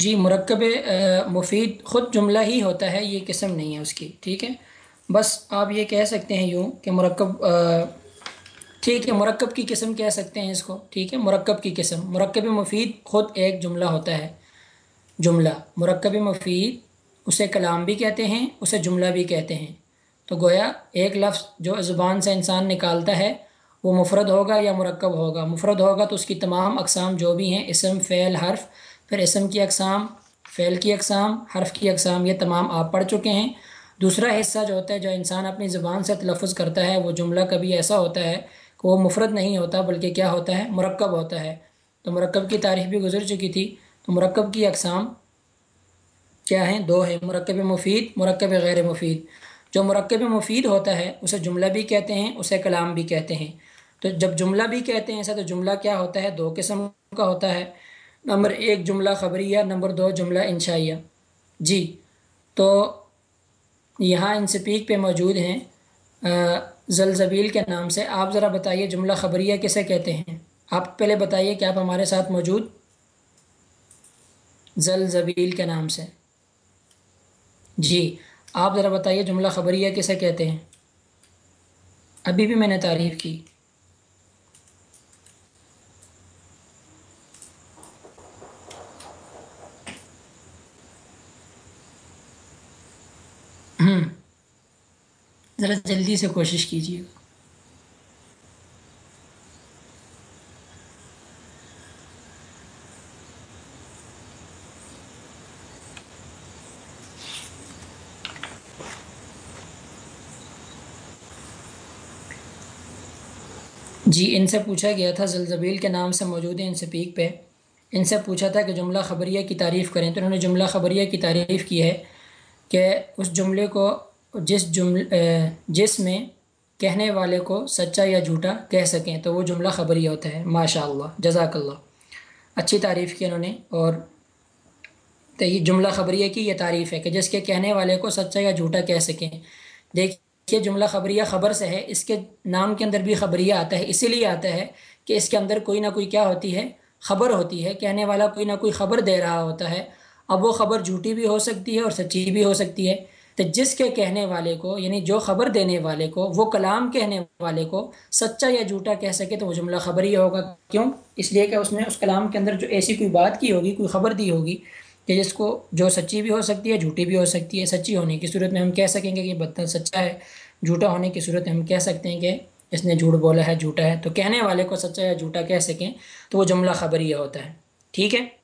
جی مرکب مفید خود جملہ ہی ہوتا ہے، یہ قسم نہیں ہے اس کی، ٹھیک ہے؟ بس آپ یہ کہہ سکتے ہیں یوں کہ مرکب ٹھیک ہے، مرکب کی قسم کہہ سکتے ہیں اس کو، ٹھیک ہے؟ مرکب کی قسم، مرکب مفید خود ایک جملہ ہوتا ہے، جملہ، مرکب مفید اسے کلام بھی کہتے ہیں، اسے جملہ بھی کہتے ہیں۔ تو گویا ایک لفظ جو زبان سے انسان نکالتا ہے، وہ مفرد ہوگا یا مرکب ہوگا؟ مفرد ہوگا تو اس کی تمام اقسام جو بھی ہیں، اسم، فعل، حرف پھر اسم کی اقسام، فعل کی اقسام، حرف کی اقسام، یہ تمام آپ پڑھ چکے ہیں۔ دوسرا حصہ جو ہوتا ہے، جو انسان اپنی زبان سے تلفظ کرتا ہے، وہ جملہ کبھی ایسا ہوتا ہے کہ وہ مفرد نہیں ہوتا، بلکہ کیا ہوتا ہے؟ مرکب ہوتا ہے۔ تو مرکب کی تاریخ بھی گزر چکی تھی۔ تو مرکب کی اقسام کیا ہیں؟ دو ہیں، مرکب مفید، مرکب غیر مفید۔ جو مرکب مفید ہوتا ہے، اسے جملہ بھی کہتے ہیں، اسے کلام بھی کہتے ہیں۔ تو جب جملہ بھی کہتے ہیں، ایسا تو جملہ کیا ہوتا ہے؟ دو قسم کا ہوتا ہے۔ نمبر ایک جملہ خبریہ، نمبر دو جملہ انشائیہ۔ جی تو یہاں ان سپیک پہ موجود ہیں۔ زلزبیل کے نام سے۔ آپ ذرا بتائیے جملہ خبریہ کسے کہتے ہیں؟ آپ پہلے بتائیے کہ آپ ہمارے ساتھ موجود؟ زلزبیل کے نام سے۔ جی آپ ذرا بتائیے جملہ خبریہ کسے کہتے ہیں؟ ابھی بھی میں نے تعریف کی۔ ذرا جلدی سے کوشش کیجیے گا۔ جی ان سے پوچھا گیا تھا، زلزبیل کے نام سے موجود ہیں ان سے پیک پہ۔ ان سے پوچھا تھا کہ جملہ خبریہ کی تعریف کریں۔ تو انہوں نے جملہ خبریہ کی تعریف کی ہے کہ اس جملے کو جس جمل جس میں کہنے والے کو سچا یا جھوٹا کہہ سکیں، تو وہ جملہ خبریہ ہوتا ہے۔ ماشاء اللہ جزاک اللہ اچھی تعریف کی انہوں نے اور تو یہ جملہ خبریہ کی یہ تعریف ہے کہ جس کے کہنے والے کو سچا یا جھوٹا کہہ سکیں۔ دیکھیے جملہ خبریہ خبر سے ہے، اس کے نام کے اندر بھی خبریہ آتا ہے، اسی لیے آتا ہے کہ اس کے اندر کوئی نہ کوئی کیا ہوتی ہے؟ خبر ہوتی ہے۔ کہنے والا کوئی نہ کوئی خبر دے رہا ہوتا ہے۔ اب وہ خبر جھوٹی بھی ہو سکتی ہے اور سچی بھی ہو سکتی ہے۔ تو جس کے کہنے والے کو یعنی جو خبر دینے والے کو، وہ کلام کہنے والے کو سچا یا جھوٹا کہہ سکے تو وہ جملہ خبر ہی ہوگا۔ کیوں؟ اس لیے کہ اس نے اس کلام کے اندر جو ایسی کوئی بات کی ہوگی، کوئی خبر دی ہوگی کہ جس کو جو سچی بھی ہو سکتی ہے، جھوٹی بھی ہو سکتی ہے، سچی ہونے کی صورت میں ہم کہہ سکیں گے کہ بدتر سچا ہے، جھوٹا ہونے کی صورت میں ہم کہہ سکتے ہیں کہ اس نے جھوٹ بولا ہے، جھوٹا ہے۔ تو کہنے والے کو سچا یا جھوٹا کہہ سکیں تو وہ جملہ خبریہ ہوتا ہے۔ ٹھیک ہے؟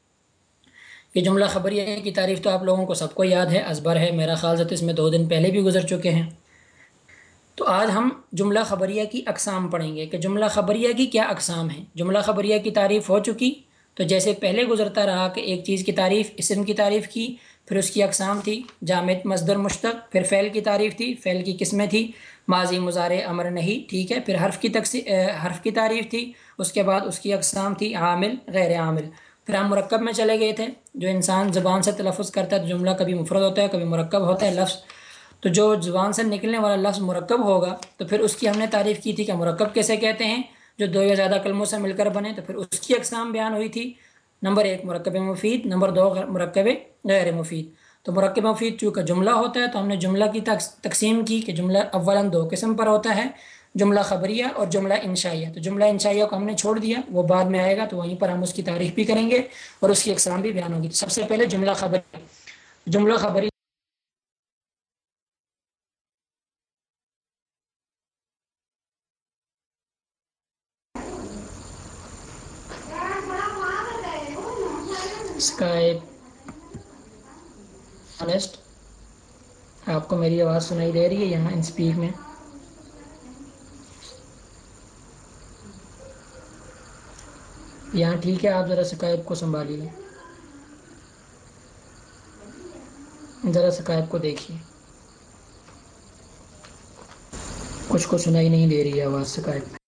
یہ جملہ خبریہ کی تعریف تو آپ لوگوں کو سب کو یاد ہے ازبر ہے۔ میرا خیال سے تو اس میں دو دن پہلے بھی گزر چکے ہیں۔ تو آج ہم جملہ خبریہ کی اقسام پڑھیں گے کہ جملہ خبریہ کی کیا اقسام ہیں۔ جملہ خبریہ کی تعریف ہو چکی، تو جیسے پہلے گزرتا رہا کہ ایک چیز کی تعریف، اسم کی تعریف کی، پھر اس کی اقسام تھی۔ جامد، مصدر، مشتق، پھر فعل کی تعریف تھی۔ فعل کی قسمیں تھی۔ ماضی مزار امر نہیں، ٹھیک ہے۔ پھر حرف کی حرف کی تعریف تھی۔ اس کے بعد اس کی اقسام تھی عامل، غیر عامل۔ پھر ہم مرکب میں چلے گئے تھے۔ جو انسان زبان سے تلفظ کرتا ہے تو جملہ کبھی مفرد ہوتا ہے، کبھی مرکب ہوتا ہے لفظ۔ تو جو زبان سے نکلنے والا لفظ مرکب ہوگا، تو پھر اس کی ہم نے تعریف کی تھی کہ مرکب کیسے کہتے ہیں۔ جو دو یا زیادہ کلموں سے مل کر بنے، تو پھر اس کی اقسام بیان ہوئی تھی۔ نمبر ایک، مرکب مفید۔ نمبر دو، مرکب غیر مفید۔ تو مرکب مفید چونکہ جملہ ہوتا ہے، تو ہم نے جملہ کی تقسیم کی کہ جملہ اولاً دو قسم پر ہوتا ہے۔ جملہ خبریہ اور جملہ انشائیہ۔ تو جملہ انشائیہ کو ہم نے چھوڑ دیا، وہ بعد میں آئے گا، تو وہیں پر ہم اس کی تعریف بھی کریں گے اور اس کی اقسام بھی بیان ہوگی۔ سب سے پہلے جملہ خبری جملہ خبری آپ کو میری آواز سنائی دے رہی ہے یہاں ان سپیک میں۔ یہاں ٹھیک ہے، آپ ذرا سکائب کو سنبھالیے۔ ذرا سکائب کو دیکھیے۔ کچھ کو سنائی نہیں دے رہی ہے آواز سکائب میں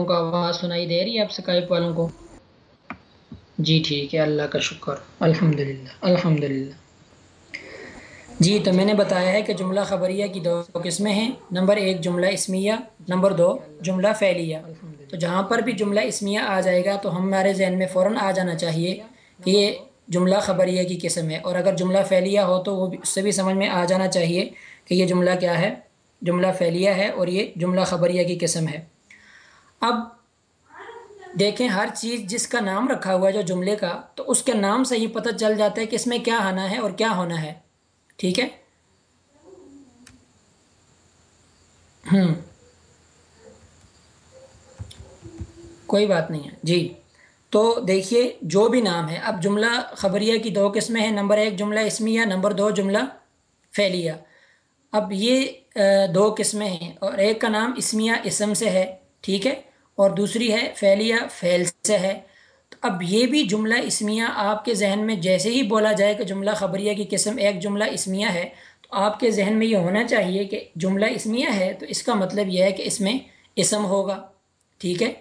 آپ لوگوں کو آواز سنائی دے رہی ہے آپ سکائپ والوں کو؟ جی ٹھیک ہے، اللہ کا شکر۔ الحمد للہ الحمد للہ جی تو میں نے بتایا ہے کہ جملہ خبریہ کی دو قسمیں ہیں۔ نمبر ایک جملہ اسمیہ، نمبر دو جملہ فعلیہ۔ تو جہاں پر بھی جملہ اسمیہ آ جائے گا تو ہمارے ذہن میں فوراً آ جانا چاہیے کہ یہ جملہ خبریہ کی قسم ہے۔ اور اگر جملہ فعلیہ ہو تو وہ اس سے بھی سمجھ میں آ جانا چاہیے کہ یہ جملہ کیا ہے؟ جملہ فعلیہ ہے اور یہ جملہ خبریہ کی قسم ہے۔ اب دیکھیں ہر چیز جس کا نام رکھا ہوا ہے جو جملے کا، تو اس کے نام سے ہی پتہ چل جاتا ہے کہ اس میں کیا آنا ہے اور کیا ہونا ہے۔ ٹھیک ہے؟ ہوں کوئی بات نہیں ہے۔ جی۔ تو دیکھیے، جو بھی نام ہے، اب جملہ خبریہ کی دو قسمیں ہیں۔ نمبر ایک جملہ اسمیہ، نمبر دو جملہ فعلیہ۔ اب یہ دو قسمیں ہیں اور ایک کا نام اسمیہ اسم سے ہے۔ ٹھیک ہے؟ اور دوسری ہے فعلیہ، فعل سے ہے۔ تو اب یہ بھی جملہ اسمیہ آپ کے ذہن میں جیسے ہی بولا جائے کہ جملہ خبریہ کی قسم ایک جملہ اسمیہ ہے، تو آپ کے ذہن میں یہ ہونا چاہیے کہ جملہ اسمیہ ہے تو اس کا مطلب یہ ہے کہ اس میں اسم ہوگا، ٹھیک ہے؟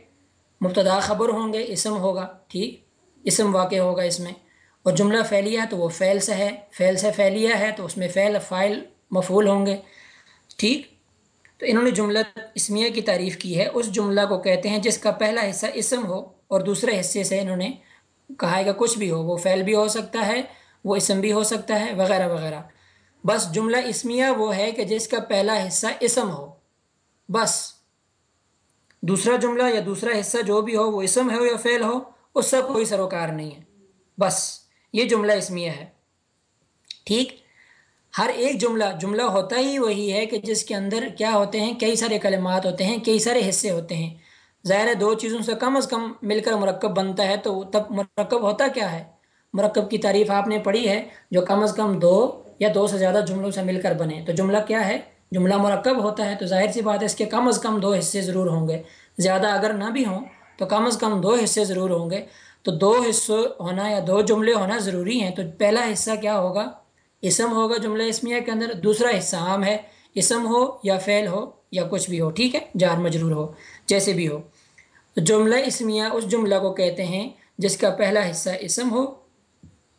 مبتدا خبر ہوں گے، اسم ہوگا، ٹھیک؟ اسم واقع ہوگا اس میں۔ اور جملہ فعلیہ تو وہ فعل سے ہے، فعل سے فعلیہ ہے تو اس میں فعل، فائل مفول ہوں گے، ٹھیک؟ تو انہوں نے جملہ اسمیہ کی تعریف کی ہے، اس جملہ کو کہتے ہیں، جس کا پہلا حصہ اسم ہو اور دوسرے حصے سے انہوں نے کہا ہے کہ کچھ بھی ہو، وہ فعل بھی ہو سکتا ہے، وہ اسم بھی ہو سکتا ہے، وغیرہ وغیرہ۔ بس جملہ اسمیہ وہ ہے کہ جس کا پہلا حصہ اسم ہو۔ بس۔ دوسرا جملہ یا دوسرا حصہ جو بھی ہو، وہ اسم ہو یا فعل ہو، اس سے کوئی سروکار نہیں ہے۔ بس، یہ جملہ اسمیہ ہے۔ ٹھیک؟ ہر ایک جملہ جملہ ہوتا ہی وہی ہے کہ جس کے اندر کیا ہوتے ہیں، کئی سارے کلمات ہوتے ہیں، کئی سارے حصے ہوتے ہیں۔ ظاہر ہے، دو چیزوں سے کم از کم مل کر مرکب بنتا ہے تو تب مرکب ہوتا کیا ہے؟ مرکب کی تعریف آپ نے پڑھی ہے جو کم از کم دو یا دو سے زیادہ جملوں سے مل کر بنے۔ تو جملہ کیا ہے؟ جملہ مرکب ہوتا ہے تو ظاہر سی بات ہے، اس کے کم از کم دو حصے ضرور ہوں گے۔ زیادہ اگر نہ بھی ہوں تو کم از کم دو حصے ضرور ہوں گے۔ تو دو حصوں ہونا یا دو جملے ہونا ضروری ہیں۔ تو پہلا حصہ کیا ہوگا؟ اسم ہوگا جملہ اسمیہ کے اندر، دوسرا حصہ عام ہے، اسم ہو یا فعل ہو یا کچھ بھی ہو، ٹھیک ہے؟ جار مجرور ہو، جیسے بھی ہو۔ جملہ اسمیہ اس جملہ کو کہتے ہیں جس کا پہلا حصہ اسم ہو،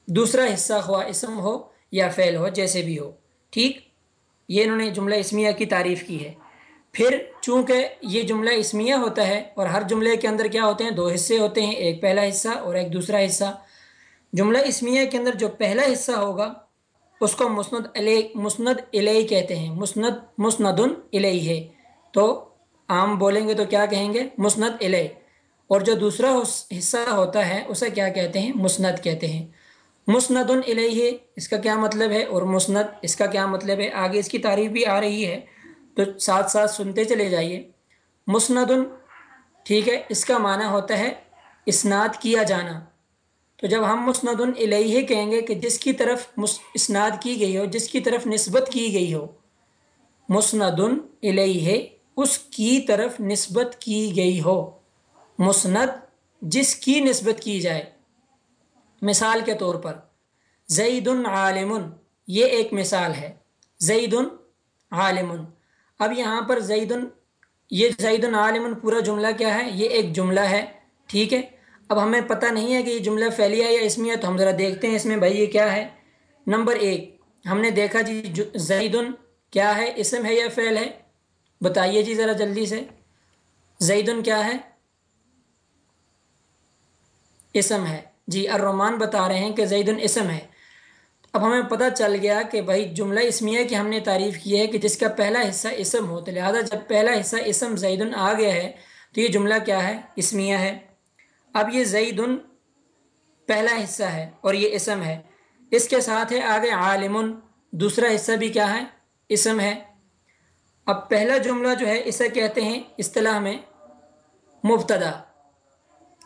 دوسرا حصہ خواہ اسم ہو یا فعل ہو، جیسے بھی ہو، ٹھیک؟ یہ انہوں نے جملہ اسمیہ کی تعریف کی ہے۔ پھر چونکہ یہ جملہ اسمیہ ہوتا ہے اور ہر جملے کے اندر کیا ہوتے ہیں؟ دو حصے ہوتے ہیں، ایک پہلا حصہ اور ایک دوسرا حصہ۔ جملہ اسمیہ کے اندر جو پہلا حصہ ہوگا اس کو مسند علیہ مسند علیہ کہتے ہیں۔ مسند مسند علیہ۔ ہے تو عام بولیں گے تو کیا کہیں گے؟ مسند علیہ۔ اور جو دوسرا حصہ ہوتا ہے، اسے کیا کہتے ہیں؟ مسند کہتے ہیں۔ مسند علیہ، اس کا کیا مطلب ہے؟ اور مسند، اس کا کیا مطلب ہے؟ آگے اس کی تعریف بھی آ رہی ہے، تو ساتھ ساتھ سنتے چلے جائیے۔ مسند ٹھیک ہے، اس کا معنی ہوتا ہے اسناد کیا جانا۔ تو جب ہم مسند الیہ کہیں گے کہ جس کی طرف اسناد کی گئی ہو، جس کی طرف نسبت کی گئی ہو مسند الیہ اس کی طرف نسبت کی گئی ہو۔ مسند جس کی نسبت کی جائے۔ مثال کے طور پر زید عالم یہ ایک مثال ہے۔ زید عالم اب یہاں پر زید یہ زید عالم پورا جملہ کیا ہے؟ یہ ایک جملہ ہے، ٹھیک ہے؟ اب ہمیں پتہ نہیں ہے کہ یہ جملہ فعلیہ یا اسمیہ، تو ہم ذرا دیکھتے ہیں اس میں بھائی یہ کیا ہے۔ نمبر ایک، ہم نے دیکھا جی زید کیا ہے، اسم ہے یا فعل ہے؟ بتائیے جی ذرا جلدی سے۔ زید کیا ہے؟ اسم ہے۔ جی الرحمان بتا رہے ہیں کہ زید اسم ہے۔ اب ہمیں پتہ چل گیا کہ بھائی جملہ اسمیہ کی ہم نے تعریف کی ہے کہ جس کا پہلا حصہ اسم ہو، تو لہٰذا جب پہلا حصہ اسم زید آ گیا ہے، تو یہ جملہ کیا ہے؟ اسمیہ ہے۔ اب یہ زید پہلا حصہ ہے اور یہ اسم ہے۔ اس کے ساتھ ہے آگے عالم دوسرا حصہ بھی کیا ہے؟ اسم ہے۔ اب پہلا جملہ جو ہے اسے کہتے ہیں اصطلاح میں مبتدا۔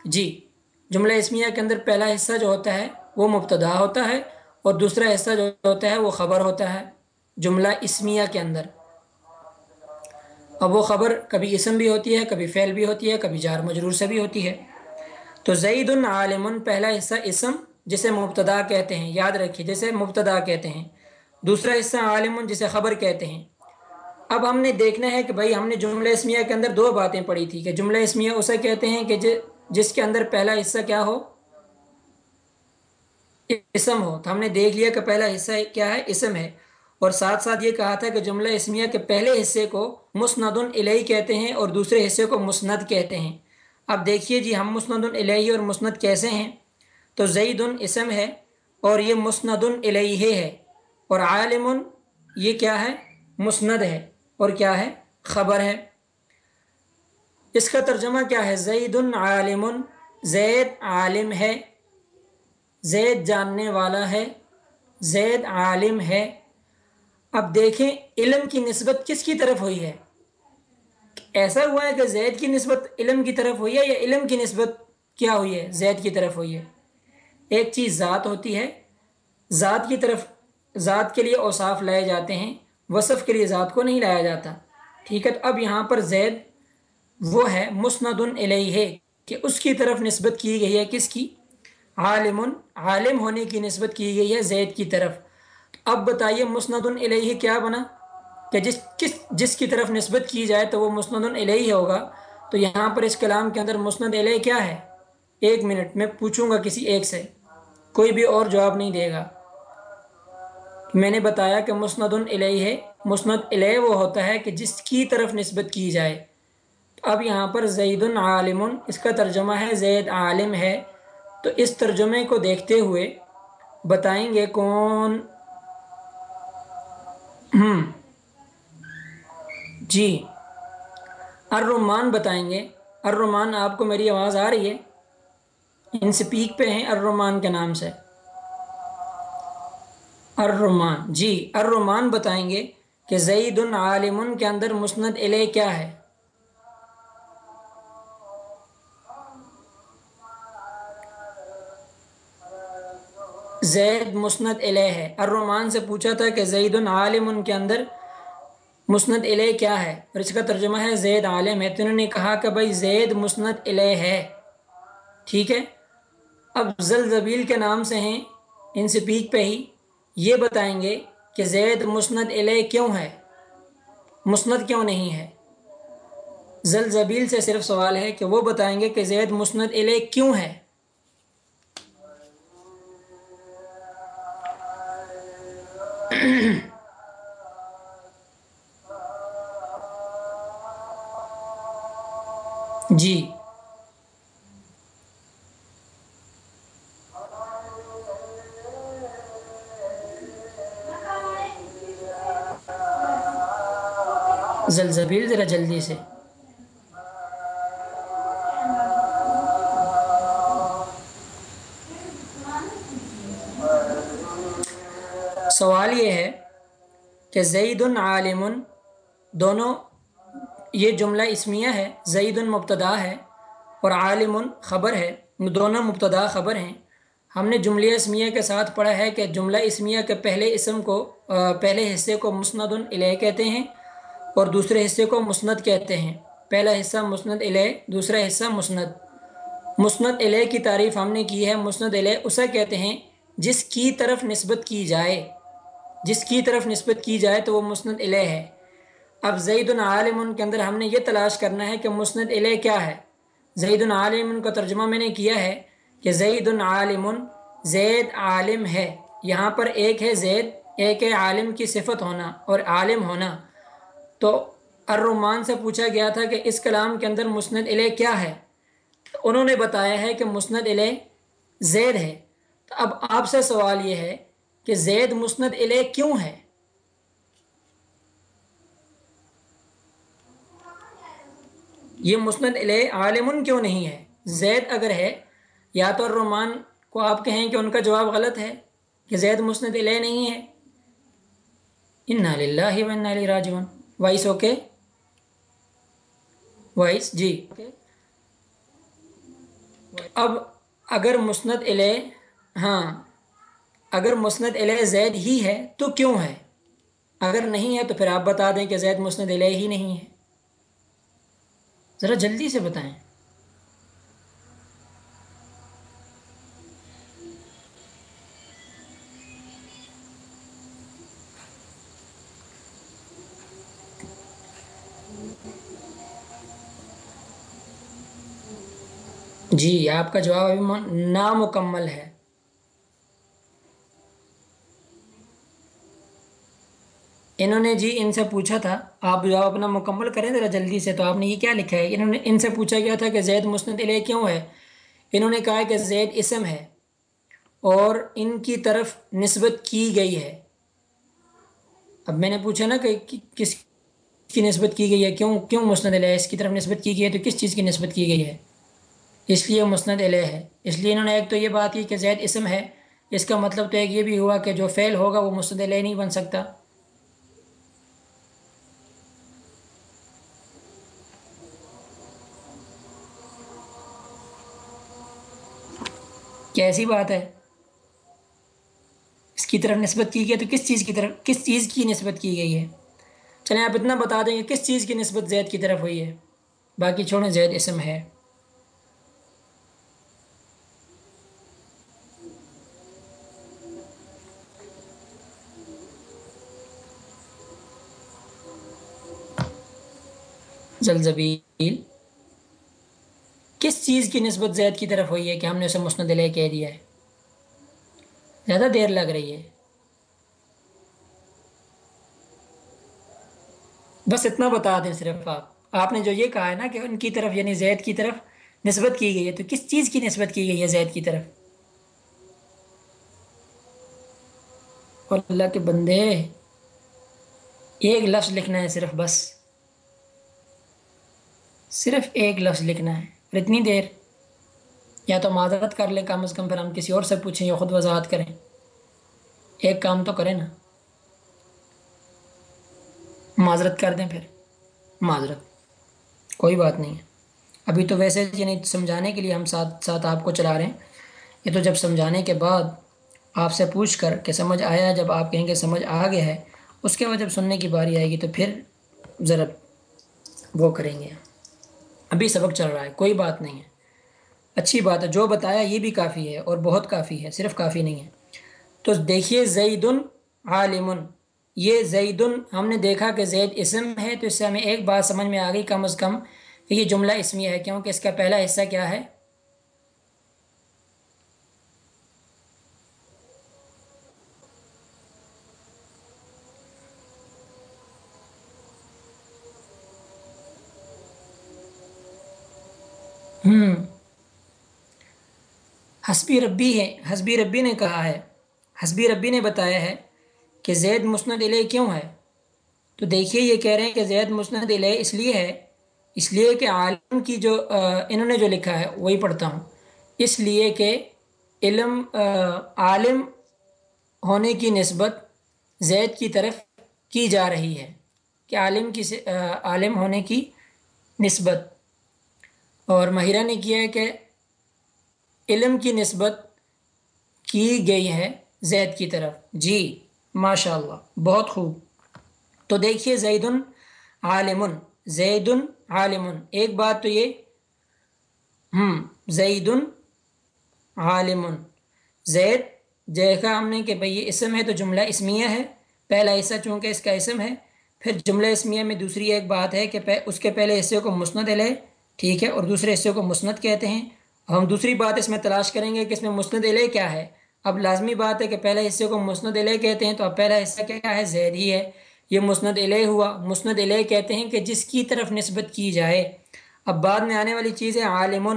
جی جملہ اسمیہ کے اندر پہلا حصہ جو ہوتا ہے وہ مبتدا ہوتا ہے اور دوسرا حصہ جو ہوتا ہے وہ خبر ہوتا ہے جملہ اسمیہ کے اندر۔ اب وہ خبر کبھی اسم بھی ہوتی ہے، کبھی فعل بھی ہوتی ہے، کبھی جار مجرور سے بھی ہوتی ہے۔ تو زید عالم پہلا حصہ اسم جسے مبتدا کہتے ہیں، یاد رکھیے، جسے مبتدا کہتے ہیں۔ دوسرا حصہ عالم جسے خبر کہتے ہیں۔ اب ہم نے دیکھنا ہے کہ بھائی ہم نے جملہ اسمیہ کے اندر دو باتیں پڑھی تھی کہ جملہ اسمیہ اسے کہتے ہیں کہ جس کے اندر پہلا حصہ کیا ہو؟ اسم ہو۔ تو ہم نے دیکھ لیا کہ پہلا حصہ کیا ہے، اسم ہے۔ اور ساتھ ساتھ یہ کہا تھا کہ جملہ اسمیہ کے پہلے حصے کو مسند الہی کہتے ہیں اور دوسرے حصے کو مسند کہتے ہیں۔ اب دیکھیے جی ہم مسند الہی اور مسند کیسے ہیں؟ تو زید اسم ہے اور یہ مسند الہی ہے اور عالم یہ کیا ہے؟ مسند ہے اور کیا ہے؟ خبر ہے۔ اس کا ترجمہ کیا ہے؟ زید عالم زید عالم ہے، زید جاننے والا ہے، زید عالم ہے۔ اب دیکھیں علم کی نسبت کس کی طرف ہوئی ہے؟ ایسا ہوا ہے کہ زید کی نسبت علم کی طرف ہوئی ہے یا علم کی نسبت کیا ہوئی ہے؟ زید کی طرف ہوئی ہے۔ ایک چیز ذات ہوتی ہے۔ ذات کی طرف، ذات کے لیے اوصاف لائے جاتے ہیں۔ وصف کے لیے ذات کو نہیں لایا جاتا۔ ٹھیک ہے، تو اب یہاں پر زید وہ ہے مسند ہے کہ اس کی طرف نسبت کی گئی ہے۔ کس کی؟ عالم عالم ہونے کی نسبت کی گئی ہے زید کی طرف۔ اب بتائیے مسند علیہ کیا بنا؟ کہ جس، کس، جس کی طرف نسبت کی جائے تو وہ مسند علیہ ہوگا۔ تو یہاں پر اس کلام کے اندر مسند علیہ کیا ہے؟ ایک منٹ، میں پوچھوں گا کسی ایک سے۔ کوئی بھی اور جواب نہیں دے گا۔ میں نے بتایا کہ مسند علیہ ہے مسند علیہ وہ ہوتا ہے کہ جس کی طرف نسبت کی جائے۔ اب یہاں پر زید عالم، اس کا ترجمہ ہے، زید عالم ہے۔ تو اس ترجمے کو دیکھتے ہوئے بتائیں گے کون؟ ہم۔ جی۔ الرمان بتائیں گے۔ الرمان آپ کو میری آواز آ رہی ہے؟ ان سپیک پہ ہیں الرمان کے نام سے۔ الرمان جی الرمان بتائیں گے کہ زید عالم کے اندر مسند علیہ کیا ہے؟ زید مسند علیہ ہے۔ الرحمان سے پوچھا تھا کہ زید عالم ان کے اندر مسند علیہ کیا ہے؟ اور اس کا ترجمہ ہے زید عالم ہے۔ تو انہوں نے کہا کہ بھائی زید مسند علیہ ہے۔ ٹھیک ہے؟ اب زلزبیل کے نام سے ہیں، ان سے پیک پہ ہی یہ بتائیں گے کہ زید مسند علیہ کیوں ہے؟ مسند کیوں نہیں ہے؟ زلزبیل سے صرف سوال ہے کہ وہ بتائیں گے کہ زید مسند علیہ کیوں ہے۔ جی۔ زلزبیل ذرا جلدی سے۔ سوال یہ ہے کہ زید عالم دونوں یہ جملہ اسمیہ ہے زید مبتدا ہے اور عالم خبر ہے۔ دونوں مبتدا خبر ہیں۔ ہم نے جملہ اسمیہ کے ساتھ پڑھا ہے کہ جملہ اسمیہ کے پہلے اسم کو پہلے حصے کو مسند علیہ کہتے ہیں اور دوسرے حصے کو مسند کہتے ہیں۔ پہلا حصہ مسند علیہ دوسرا حصہ مسند۔ مسند علیہ کی تعریف ہم نے کی ہے، مسند علیہ اسے کہتے ہیں جس کی طرف نسبت کی جائے۔ جس کی طرف نسبت کی جائے تو وہ مسند علیہ ہے۔ اب زید العالم کے اندر ہم نے یہ تلاش کرنا ہے کہ مسند علیہ کیا ہے؟ زید العالم کا ترجمہ میں نے کیا ہے کہ زید العالم زید عالم ہے۔ یہاں پر ایک ہے زید، ایک ہے عالم کی صفت ہونا اور عالم ہونا۔ تو الرحمان سے پوچھا گیا تھا کہ اس کلام کے اندر مسند علیہ کیا ہے؟ انہوں نے بتایا ہے کہ مسند علیہ زید ہے۔ تو اب آپ سے سوال یہ ہے کہ زید مسند علیہ کیوں ہے؟ یہ مسند علیہ عالم کیوں نہیں ہے؟ زید اگر ہے، یا تو الرحمان کو آپ کہیں کہ ان کا جواب غلط ہے کہ زید مسند علیہ نہیں ہے۔ انا للہ و انا الیہ راجعون۔ Voice okay? وائس جی۔ اب اگر مسند علیہ ہاں اگر مسند علیہ زید ہی ہے تو کیوں ہے؟ اگر نہیں ہے تو پھر آپ بتا دیں کہ زید مسند علیہ ہی نہیں ہے۔ ذرا جلدی سے بتائیں۔ جی آپ کا جواب ابھی نامکمل ہے۔ انہوں نے جی ان سے پوچھا تھا، آپ جواب اپنا مکمل کریں ذرا جلدی سے تو آپ نے یہ کیا لکھا ہے؟ انہوں نے ان سے پوچھا گیا تھا کہ زید مسند علیہ کیوں ہے؟ انہوں نے کہا کہ زید اسم ہے اور ان کی طرف نسبت کی گئی ہے۔ اب میں نے پوچھا نا کہ کس کی نسبت کی گئی ہے؟ کیوں کیوں مسند علیہ اس کی طرف نسبت کی گئی ہے؟ تو کس چیز کی نسبت کی گئی ہے؟ اس لیے مسند علیہ ہے۔ اس لیے انہوں نے ایک تو یہ بات کی کہ زید اسم ہے۔ اس کا مطلب تو ایک یہ بھی ہوا کہ جو فعل ہوگا وہ مسند علیہ نہیں بن سکتا۔ کیسی بات ہے؟ اس کی طرف نسبت کی گئی تو کس چیز کی طرف، کس چیز کی نسبت کی گئی ہے؟ چلیں آپ اتنا بتا دیں گے کس چیز کی نسبت زید کی طرف ہوئی ہے؟ باقی چھوڑیں، زید اسم ہے۔ زلزبیل۔ کس چیز کی نسبت زید کی طرف ہوئی ہے کہ ہم نے اسے مسند علیہ کہہ دیا ہے؟ زیادہ دیر لگ رہی ہے۔ بس اتنا بتا دیں صرف آپ۔ آپ نے جو یہ کہا ہے نا کہ ان کی طرف یعنی زید کی طرف نسبت کی گئی ہے، تو کس چیز کی نسبت کی گئی ہے زید کی طرف؟ اور اللہ کے بندے، ایک لفظ لکھنا ہے صرف بس۔ صرف ایک لفظ لکھنا ہے۔ اور اتنی دیر یا تو معذرت کر لیں کم از کم پھر ہم کسی اور سے پوچھیں یا خود وضاحت کریں۔ ایک کام تو کریں نا۔ معذرت کر دیں پھر۔ معذرت، کوئی بات نہیں ہے۔ ابھی تو ویسے یعنی سمجھانے کے لیے ہم ساتھ ساتھ آپ کو چلا رہے ہیں۔ یہ تو جب سمجھانے کے بعد آپ سے پوچھ کر کہ سمجھ آیا، جب آپ کہیں گے سمجھ آ گیا ہے، اس کے بعد جب سننے کی باری آئے گی تو پھر ذرا وہ کریں گے۔ ابھی سبق چل رہا ہے، کوئی بات نہیں ہے۔ اچھی بات ہے، جو بتایا یہ بھی کافی ہے اور بہت کافی ہے، صرف کافی نہیں ہے۔ تو دیکھیے زید عالم یہ زید ہم نے دیکھا کہ زید اسم ہے، تو اس سے ہمیں ایک بات سمجھ میں آ گئی کم از کم کہ یہ جملہ اسمیہ ہے، کیونکہ اس کا پہلا حصہ کیا ہے؟ ہوں۔ حسبی ربی ہے، حسبی ربی نے کہا ہے۔ حسبی ربی نے بتایا ہے کہ زید مسند علیہ کیوں ہے؟ تو دیکھیے، یہ کہہ رہے ہیں کہ زید مسند علیہ اس لیے ہے، اس لیے کہ عالم کی جو انہوں نے جو لکھا ہے، وہی پڑھتا ہوں۔ اس لیے کہ علم عالم ہونے کی نسبت زید کی طرف کی جا رہی ہے۔ کہ عالم کی عالم ہونے کی نسبت۔ اور ماہرہ نے کیا ہے کہ علم کی نسبت کی گئی ہے زید کی طرف۔ جی ماشاء اللہ بہت خوب۔ تو دیکھیے زید عالم زید عالم ایک بات تو یہ، ہم زید عالم زید، دیکھا ہم نے کہ بھئی یہ اسم ہے تو جملہ اسمیہ ہے۔ پہلا حصہ چونکہ اس کا اسم ہے، پھر جملہ اسمیہ میں دوسری ایک بات ہے کہ اس کے پہلے حصے کو مسند علیہ ٹھیک ہے، اور دوسرے حصے کو مسند کہتے ہیں۔ ہم دوسری بات اس میں تلاش کریں گے کہ اس میں مسند علیہ کیا ہے۔ اب لازمی بات ہے کہ پہلے حصے کو مسند علیہ کہتے ہیں تو اب پہلا حصہ کیا ہے؟ زید ہی ہے۔ یہ مسند علیہ ہوا۔ مسند علیہ کہتے ہیں کہ جس کی طرف نسبت کی جائے۔ اب بعد میں آنے والی چیز ہے عالم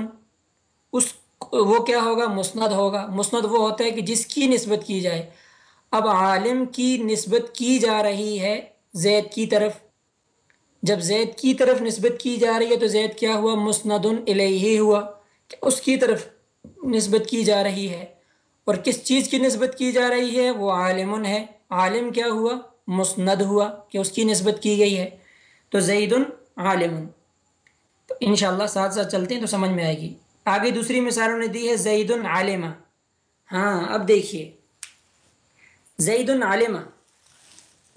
اس وہ کیا ہوگا؟ مسند ہوگا۔ مسند وہ ہوتا ہے کہ جس کی نسبت کی جائے۔ اب عالم کی نسبت کی جا رہی ہے زید کی طرف۔ جب زید کی طرف نسبت کی جا رہی ہے تو زید کیا ہوا؟ مسند علیہ ہوا کہ اس کی طرف نسبت کی جا رہی ہے۔ اور کس چیز کی نسبت کی جا رہی ہے؟ وہ عالم ہے۔ عالم کیا ہوا؟ مسند ہوا کہ اس کی نسبت کی گئی ہے۔ تو زید عالم تو انشاءاللہ ساتھ ساتھ چلتے ہیں تو سمجھ میں آئے گی۔ آگے دوسری مثالوں نے دی ہے زید عالمہ۔ ہاں اب دیکھیے۔ زید عالمہ۔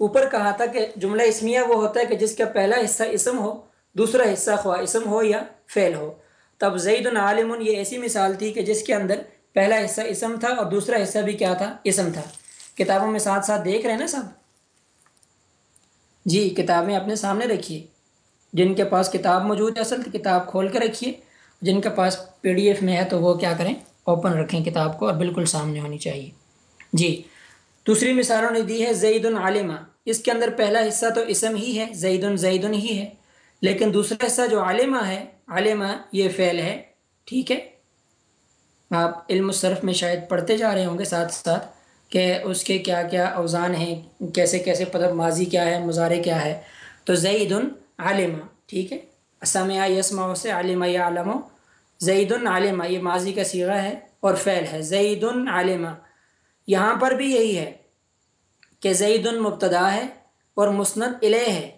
اوپر کہا تھا کہ جملہ اسمیہ وہ ہوتا ہے کہ جس کا پہلا حصہ اسم ہو، دوسرا حصہ خواہ اسم ہو یا فعل ہو۔ تب زید عالم یہ ایسی مثال تھی کہ جس کے اندر پہلا حصہ اسم تھا اور دوسرا حصہ بھی کیا تھا؟ اسم تھا۔ کتابوں میں ساتھ ساتھ دیکھ رہے ہیں نا سب؟ جی کتابیں اپنے سامنے رکھیے۔ جن کے پاس کتاب موجود ہے، اصل کتاب کھول کے رکھیے۔ جن کے پاس پی ڈی ایف میں ہے تو وہ کیا کریں؟ اوپن رکھیں کتاب کو اور بالکل سامنے ہونی چاہیے۔ جی دوسری مثالوں نے دی ہے زید العالمہ اس کے اندر پہلا حصہ تو اسم ہی ہے زید زید ہی ہے۔ لیکن دوسرا حصہ جو عالمہ ہے عالمہ یہ فعل ہے، ٹھیک ہے؟ آپ علم الصرف میں شاید پڑھتے جا رہے ہوں گے ساتھ ساتھ کہ اس کے کیا کیا اوزان ہیں، کیسے کیسے پتہ ماضی کیا ہے مظاہرے کیا ہے۔ تو زید عالمہ ٹھیک ہے؟ اسمیا یسما سے عالمہ یا عالم زید عالمہ یہ ماضی کا سیغہ ہے اور فعل ہے۔ زید عالمہ یہاں پر بھی یہی ہے۔ کہ زید مبتدا ہے اور مسند علیہ ہے۔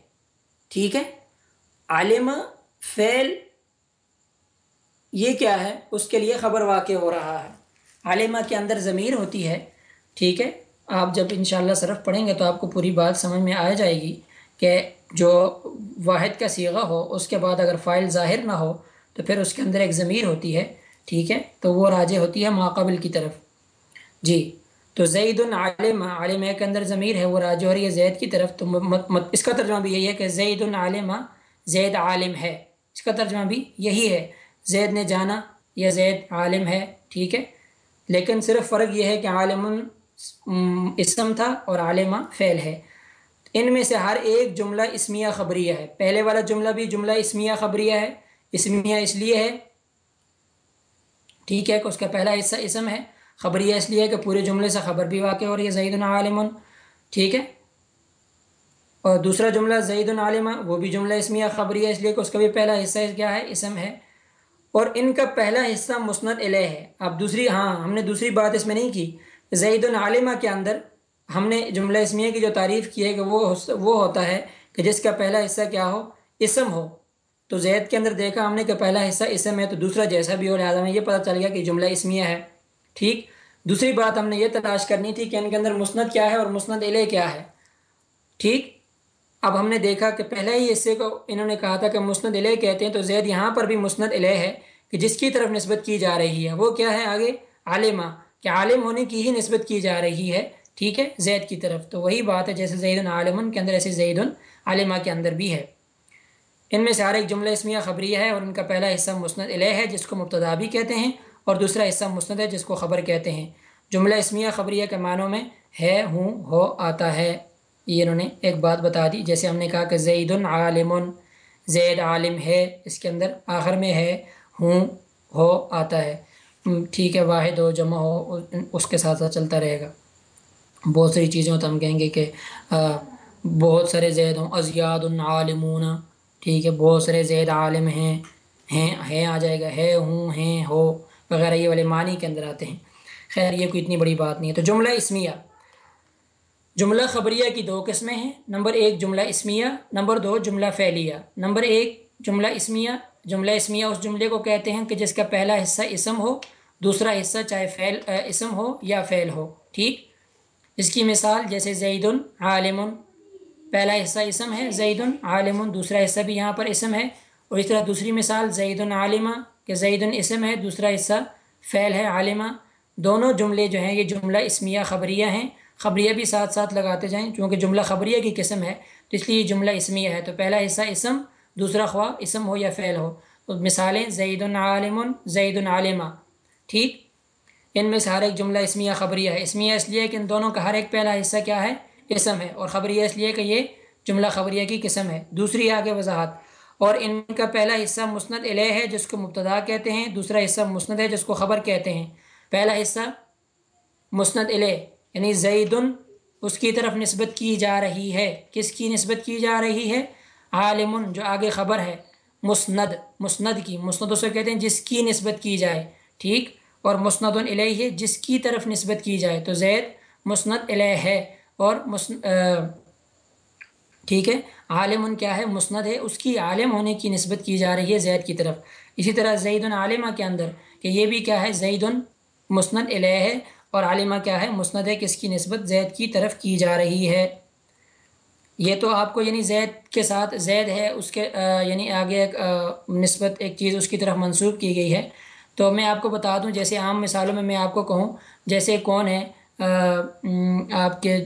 ٹھیک ہے؟ عالم فعل یہ کیا ہے؟ اس کے لیے خبر واقع ہو رہا ہے۔ عالمہ کے اندر ضمیر ہوتی ہے۔ ٹھیک ہے؟ آپ جب انشاءاللہ صرف پڑھیں گے تو آپ کو پوری بات سمجھ میں آ جائے گی کہ جو واحد کا سیغہ ہو، اس کے بعد اگر فائل ظاہر نہ ہو تو پھر اس کے اندر ایک ضمیر ہوتی ہے۔ ٹھیک ہے؟ تو وہ راجع ہوتی ہے ماقبل کی طرف۔ جی۔ تو زید العالم عالم کے اندر ضمیر ہے، وہ راج ہو رہی ہے زید کی طرف، تو اس کا ترجمہ بھی یہی ہے کہ زید العالم زید عالم ہے۔ اس کا ترجمہ بھی یہی ہے۔ زید نے جانا یا زید عالم ہے، ٹھیک ہے۔ لیکن صرف فرق یہ ہے کہ عالم اسم تھا اور عالمہ فعل ہے۔ ان میں سے ہر ایک جملہ اسمیہ خبریہ ہے۔ پہلے والا جملہ بھی جملہ اسمیہ خبریہ ہے، اسمیہ اس لیے ہے، ٹھیک ہے کہ اس کا پہلا حصہ اسم ہے۔ خبریہ اس لیے کہ پورے جملے سے خبر بھی واقع ہو رہی ہے زید العالم ٹھیک ہے؟ اور دوسرا جملہ زید العالمہ وہ بھی جملہ اسمیہ خبریہ اس لیے کہ اس کا بھی پہلا حصہ کیا ہے؟ اسم ہے۔ اور ان کا پہلا حصہ مسند علیہ ہے۔ اب دوسری ہاں ہم نے دوسری بات اس میں نہیں کی۔ زید العالمہ کے اندر ہم نے جملہ اسمیہ کی جو تعریف کی ہے کہ وہ وہ ہوتا ہے کہ جس کا پہلا حصہ کیا ہو؟ اسم ہو۔ تو زید کے اندر دیکھا ہم نے کہ پہلا حصہ اسم ہے تو دوسرا جیسا بھی ہو، لہٰذا میں یہ پتہ چل گیا کہ جملہ اسمیہ ہے۔ ٹھیک؟ دوسری بات ہم نے یہ تلاش کرنی تھی کہ ان کے اندر مسند کیا ہے اور مسند علیہ کیا ہے۔ ٹھیک؟ اب ہم نے دیکھا کہ پہلے ہی حصے کو انہوں نے کہا تھا کہ مسند علیہ کہتے ہیں تو زید یہاں پر بھی مسند علیہ ہے کہ جس کی طرف نسبت کی جا رہی ہے۔ وہ کیا ہے آگے؟ عالمہ، کہ عالم ہونے کی ہی نسبت کی جا رہی ہے۔ ٹھیک ہے؟ زید کی طرف۔ تو وہی بات ہے جیسے زید العالم کے اندر ایسے زید العالمہ کے اندر بھی ہے۔ ان میں سے ہر ایک جملہ اسمیہ خبریہ ہے اور ان کا پہلا حصہ مسند علیہ ہے، جس کو مبتدا بھی کہتے ہیں۔ اور دوسرا حصہ مسند ہے، جس کو خبر کہتے ہیں۔ جملہ اسمیہ خبریہ کے معنوں میں ہے، ہوں، ہو، آتا ہے۔ یہ انہوں نے ایک بات بتا دی، جیسے ہم نے کہا کہ زید عالم زید عالم ہے، اس کے اندر آخر میں ہے، ہوں، ہو، آتا ہے۔ ٹھیک ہے، واحد ہو، جمع ہو، اس کے ساتھ ساتھ چلتا رہے گا۔ بہت ساری چیزیں تو ہم کہیں گے کہ بہت سارے زید ہوں ازیاد العالمون ٹھیک ہے، بہت سارے زید عالم ہیں ہیں ہیں آ جائے گا۔ ہے، ہوں، ہیں، ہو۔ وغیرہ یہ والے معنی کے اندر آتے ہیں۔ خیر، یہ کوئی اتنی بڑی بات نہیں ہے۔ تو جملہ اسمیہ۔ جملہ خبریہ کی دو قسمیں ہیں۔ نمبر ایک، جملہ اسمیہ۔ نمبر دو، جملہ فعلیہ۔ نمبر ایک، جملہ اسمیہ۔ جملہ اسمیہ اس جملے کو کہتے ہیں کہ جس کا پہلا حصہ اسم ہو، دوسرا حصہ چاہے فعل اسم ہو یا فعل ہو۔ ٹھیک؟ اس کی مثال جیسے زید عالم پہلا حصہ اسم ہے زید عالم دوسرا حصہ بھی یہاں پر اسم ہے۔ اور اس طرح دوسری مثال زید عالمہ۔ کہ زید اسم ہے، دوسرا حصہ فعل ہے، عالمہ۔ دونوں جملے جو ہیں، یہ جملہ اسمیہ خبریہ ہیں۔ خبریہ بھی ساتھ ساتھ لگاتے جائیں، چونکہ جملہ خبریہ کی قسم ہے، تو اس لیے یہ جملہ اسمیہ ہے۔ تو پہلا حصہ اسم، دوسرا خواہ اسم ہو یا فعل ہو۔ تو مثالیں زید العالم زید العالمہ ٹھیک؟ ان میں سے ہر ایک جملہ اسمیہ خبریہ ہے۔ اسمیہ اس لیے کہ ان دونوں کا ہر ایک پہلا حصہ کیا ہے؟ اسم ہے۔ اور خبریہ اس لیے کہ یہ جملہ خبریہ کی قسم ہے۔ دوسری آگے وضاحت۔ اور ان کا پہلا حصہ مسند علیہ ہے، جس کو مبتدا کہتے ہیں، دوسرا حصہ مسند ہے، جس کو خبر کہتے ہیں۔ پہلا حصہ مسند علیہ یعنی زید اس کی طرف نسبت کی جا رہی ہے۔ کس کی نسبت کی جا رہی ہے؟ عالم جو آگے خبر ہے، مسند مسند کی مسند اسے کہتے ہیں، جس کی نسبت کی جائے۔ ٹھیک؟ اور مسند علیہ ہے جس کی طرف نسبت کی جائے۔ تو زید، مسند علیہ ہے اور مسند ٹھیک ہے؟ عالم کیا ہے؟ مسند ہے۔ اس کی عالم ہونے کی نسبت کی جا رہی ہے زید کی طرف۔ اسی طرح زید العالمہ کے اندر کہ یہ بھی کیا ہے؟ زید مسند علیہ ہے اور عالمہ کیا ہے؟ مسند ہے۔ کس کی نسبت زید کی طرف کی جا رہی ہے؟ یہ تو آپ کو یعنی زید کے ساتھ زید ہے، اس کے یعنی آگے ایک نسبت ایک چیز اس کی طرف منسوخ کی گئی ہے۔ تو میں آپ کو بتا دوں، جیسے عام مثالوں میں میں آپ کو کہوں، جیسے کون ہے؟ آپ کے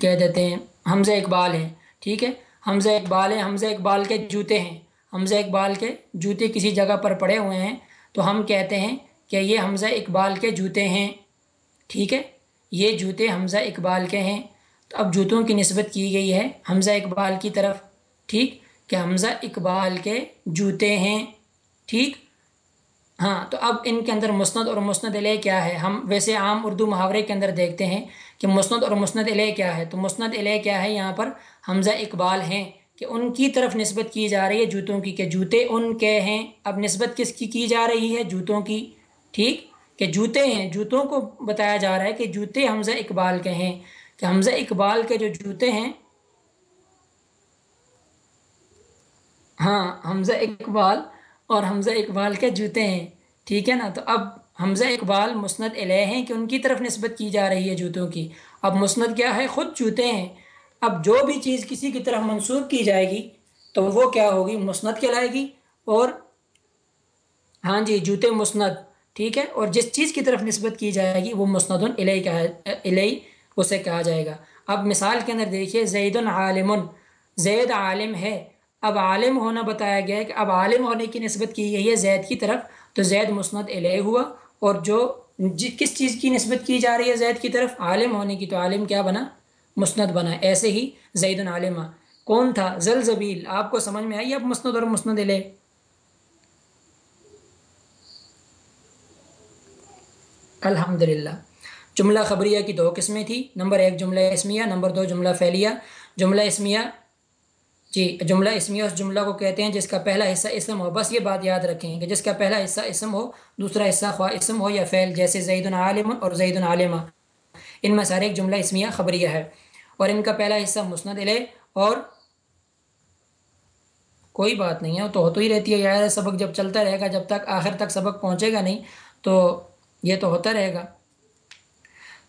کہہ دیتے ہیں؟ حمزہ اقبال ہیں۔ ٹھیک ہے؟ حمزہ اقبال ہیں، حمزہ اقبال کے جوتے ہیں۔ حمزہ اقبال کے جوتے کسی جگہ پر پڑے ہوئے ہیں، تو ہم کہتے ہیں کہ یہ حمزہ اقبال کے جوتے ہیں۔ ٹھیک ہے؟ یہ جوتے حمزہ اقبال کے ہیں۔ تو اب جوتوں کی نسبت کی گئی ہے حمزہ اقبال کی طرف۔ ٹھیک؟ کہ حمزہ اقبال کے جوتے ہیں۔ ٹھیک؟ ہاں تو اب ان کے اندر مسند اور مسند علیہ کیا ہے؟ ہم ویسے عام اردو محاورے کے اندر دیکھتے ہیں کہ مسند اور مسند علیہ کیا ہے۔ تو مسند علیہ کیا ہے؟ یہاں پر حمزہ اقبال ہیں کہ ان کی طرف نسبت کی جا رہی ہے جوتوں کی، کہ جوتے ان کے ہیں۔ اب نسبت کس کی کی جا رہی ہے؟ جوتوں کی۔ ٹھیک؟ کہ جوتے ہیں، جوتوں کو بتایا جا رہا ہے کہ جوتے حمزہ اقبال کے ہیں۔ کہ حمزہ اقبال کے جو جوتے ہیں ہاں حمزہ اقبال اور حمزہ اقبال کے جوتے ہیں۔ ٹھیک ہے نا؟ تو اب حمزہ اقبال مسند علیہ ہیں کہ ان کی طرف نسبت کی جا رہی ہے جوتوں کی۔ اب مسند کیا ہے؟ خود جوتے ہیں۔ اب جو بھی چیز کسی کی طرف منسوخ کی جائے گی، تو وہ کیا ہوگی؟ مسند کہلائے گی۔ اور ہاں جی جوتے مسند۔ ٹھیک ہے؟ اور جس چیز کی طرف نسبت کی جائے گی، وہ مسند علیہ کہا، علیہ اسے کہا جائے گا۔ اب مثال کے اندر دیکھیے، زید العالم زید عالم ہے۔ اب عالم ہونا بتایا گیا ہے کہ اب عالم ہونے کی نسبت کی گئی ہے زید کی طرف، تو زید مسند علیہ ہوا اور جو جی، کس چیز کی نسبت کی جا رہی ہے زید کی طرف؟ عالم ہونے کی۔ تو عالم کیا بنا؟ مسند بنا۔ ایسے ہی زید العالمہ کون تھا؟ زلزبیل۔ آپ کو سمجھ میں آئی اب مسند اور مسند علیہ الحمد للہ جملہ خبریہ کی دو قسمیں تھیں۔ نمبر ایک جملہ اسمیہ، نمبر دو جملہ فعلیہ جملہ اسمیہ جی جملہ اسمیہ اس جملہ کو کہتے ہیں جس کا پہلا حصہ اسم ہو، بس یہ بات یاد رکھیں کہ جس کا پہلا حصہ اسم ہو، دوسرا حصہ خواہ اسم ہو یا فعل، جیسے زید العالم اور زید العالمہ ان میں سارے ایک جملہ اسمیہ خبریہ ہے۔ اور ان کا پہلا حصہ مسند علیہ اور کوئی بات نہیں ہے تو ہوتی ہی رہتی ہے۔ یار، سبق جب چلتا رہے گا، جب تک آخر تک سبق پہنچے گا نہیں، تو یہ تو ہوتا رہے گا۔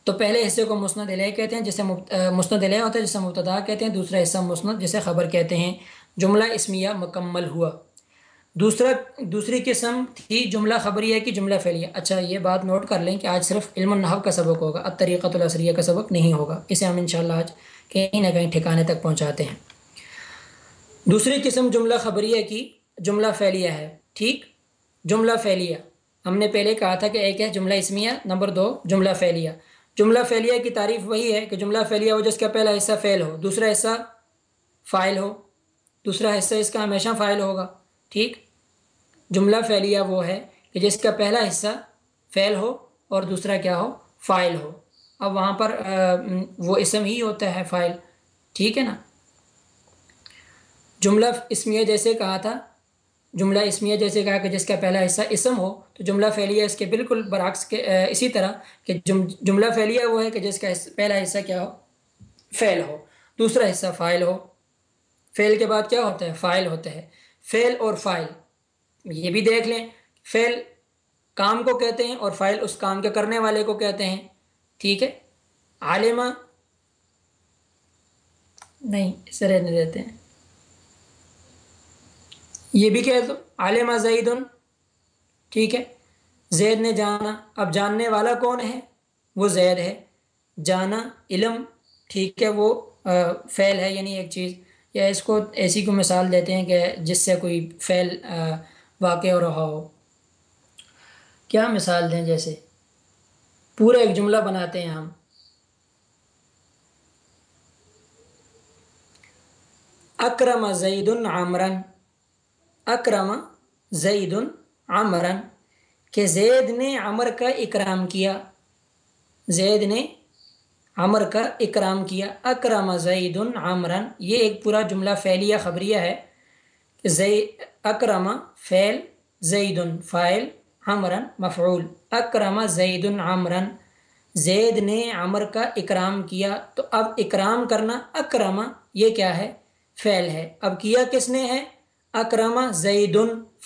تو پہلے حصے کو مسند علیہ کہتے ہیں جسے مسند علیہ ہوتا ہے، جسے مبتدا کہتے ہیں، دوسرا حصہ مسند جسے خبر کہتے ہیں، جملہ اسمیہ مکمل ہوا۔ دوسرا، دوسری قسم تھی جملہ خبریہ کی جملہ فعلیہ۔ اچھا یہ بات نوٹ کر لیں کہ آج صرف علم النحو کا سبق ہوگا، اب طریقۃ الاسریہ کا سبق نہیں ہوگا۔ اسے ہم انشاءاللہ آج کہیں نہ کہیں ٹھکانے تک پہنچاتے ہیں۔ دوسری قسم جملہ خبریہ کی جملہ فعلیہ ہے۔ ٹھیک؟ جملہ فعلیہ۔ ہم نے پہلے کہا تھا کہ ایک ہے جملہ اسمیہ، نمبر دو جملہ فعلیہ۔ جملہ فعلیہ کی تعریف وہی ہے کہ جملہ فعلیہ ہو جس کا پہلا حصہ فعل ہو، دوسرا حصہ فائل ہو، دوسرا حصہ اس کا ہمیشہ فائل ہوگا، ٹھیک؟ جملہ فعلیہ وہ ہے کہ جس کا پہلا حصہ فعل ہو اور دوسرا کیا ہو؟ فائل ہو۔ اب وہاں پر وہ اسم ہی ہوتا ہے فائل، ٹھیک ہے نا؟ جملہ اسمیہ جیسے کہا تھا جملہ اسمیہ جیسے کہا کہ جس کا پہلا حصہ اسم ہو، تو جملہ فعلیہ اس کے بالکل برعکس کے اسی طرح کہ جملہ فعلیہ وہ ہے کہ جس کا پہلا حصہ کیا ہو؟ فعل ہو۔ دوسرا حصہ فائل ہو۔ فعل کے بعد کیا ہوتا ہے؟ فائل ہوتا ہے۔ فعل اور فائل، یہ بھی دیکھ لیں۔ فعل کام کو کہتے ہیں اور فائل اس کام کے کرنے والے کو کہتے ہیں۔ ٹھیک ہے؟ عالمہ، نہیں، اسے رہنے دیتے ہیں۔ یہ بھی کہہ دو۔ عالمہ زید ٹھیک ہے۔ زید نے جانا۔ اب جاننے والا کون ہے؟ وہ زید ہے۔ جانا، علم، ٹھیک ہے۔ وہ فعل ہے یعنی ایک چیز۔ یا اس کو ایسی کو مثال دیتے ہیں کہ جس سے کوئی فعل واقع ہو رہا ہو۔ کیا مثال دیں جیسے؟ پورا ایک جملہ بناتے ہیں ہم۔ اکرم زید عمرن اکرم زید عمرن، کہ زید نے عمر کا اکرام کیا۔ زید نے عمر کا اکرام کیا۔ اکرم زید عمرن، یہ ایک پورا جملہ فعلیہ خبریہ ہے زی، اکرم، فعل زید فائل عمرن، مفعول۔ اکرم زید عمرن۔ زید نے عمر کا اکرام کیا۔ تو اب اکرام کرنا اکرم، یہ کیا ہے؟ فعل ہے۔ اب کیا کس نے ہے؟ اکرم زید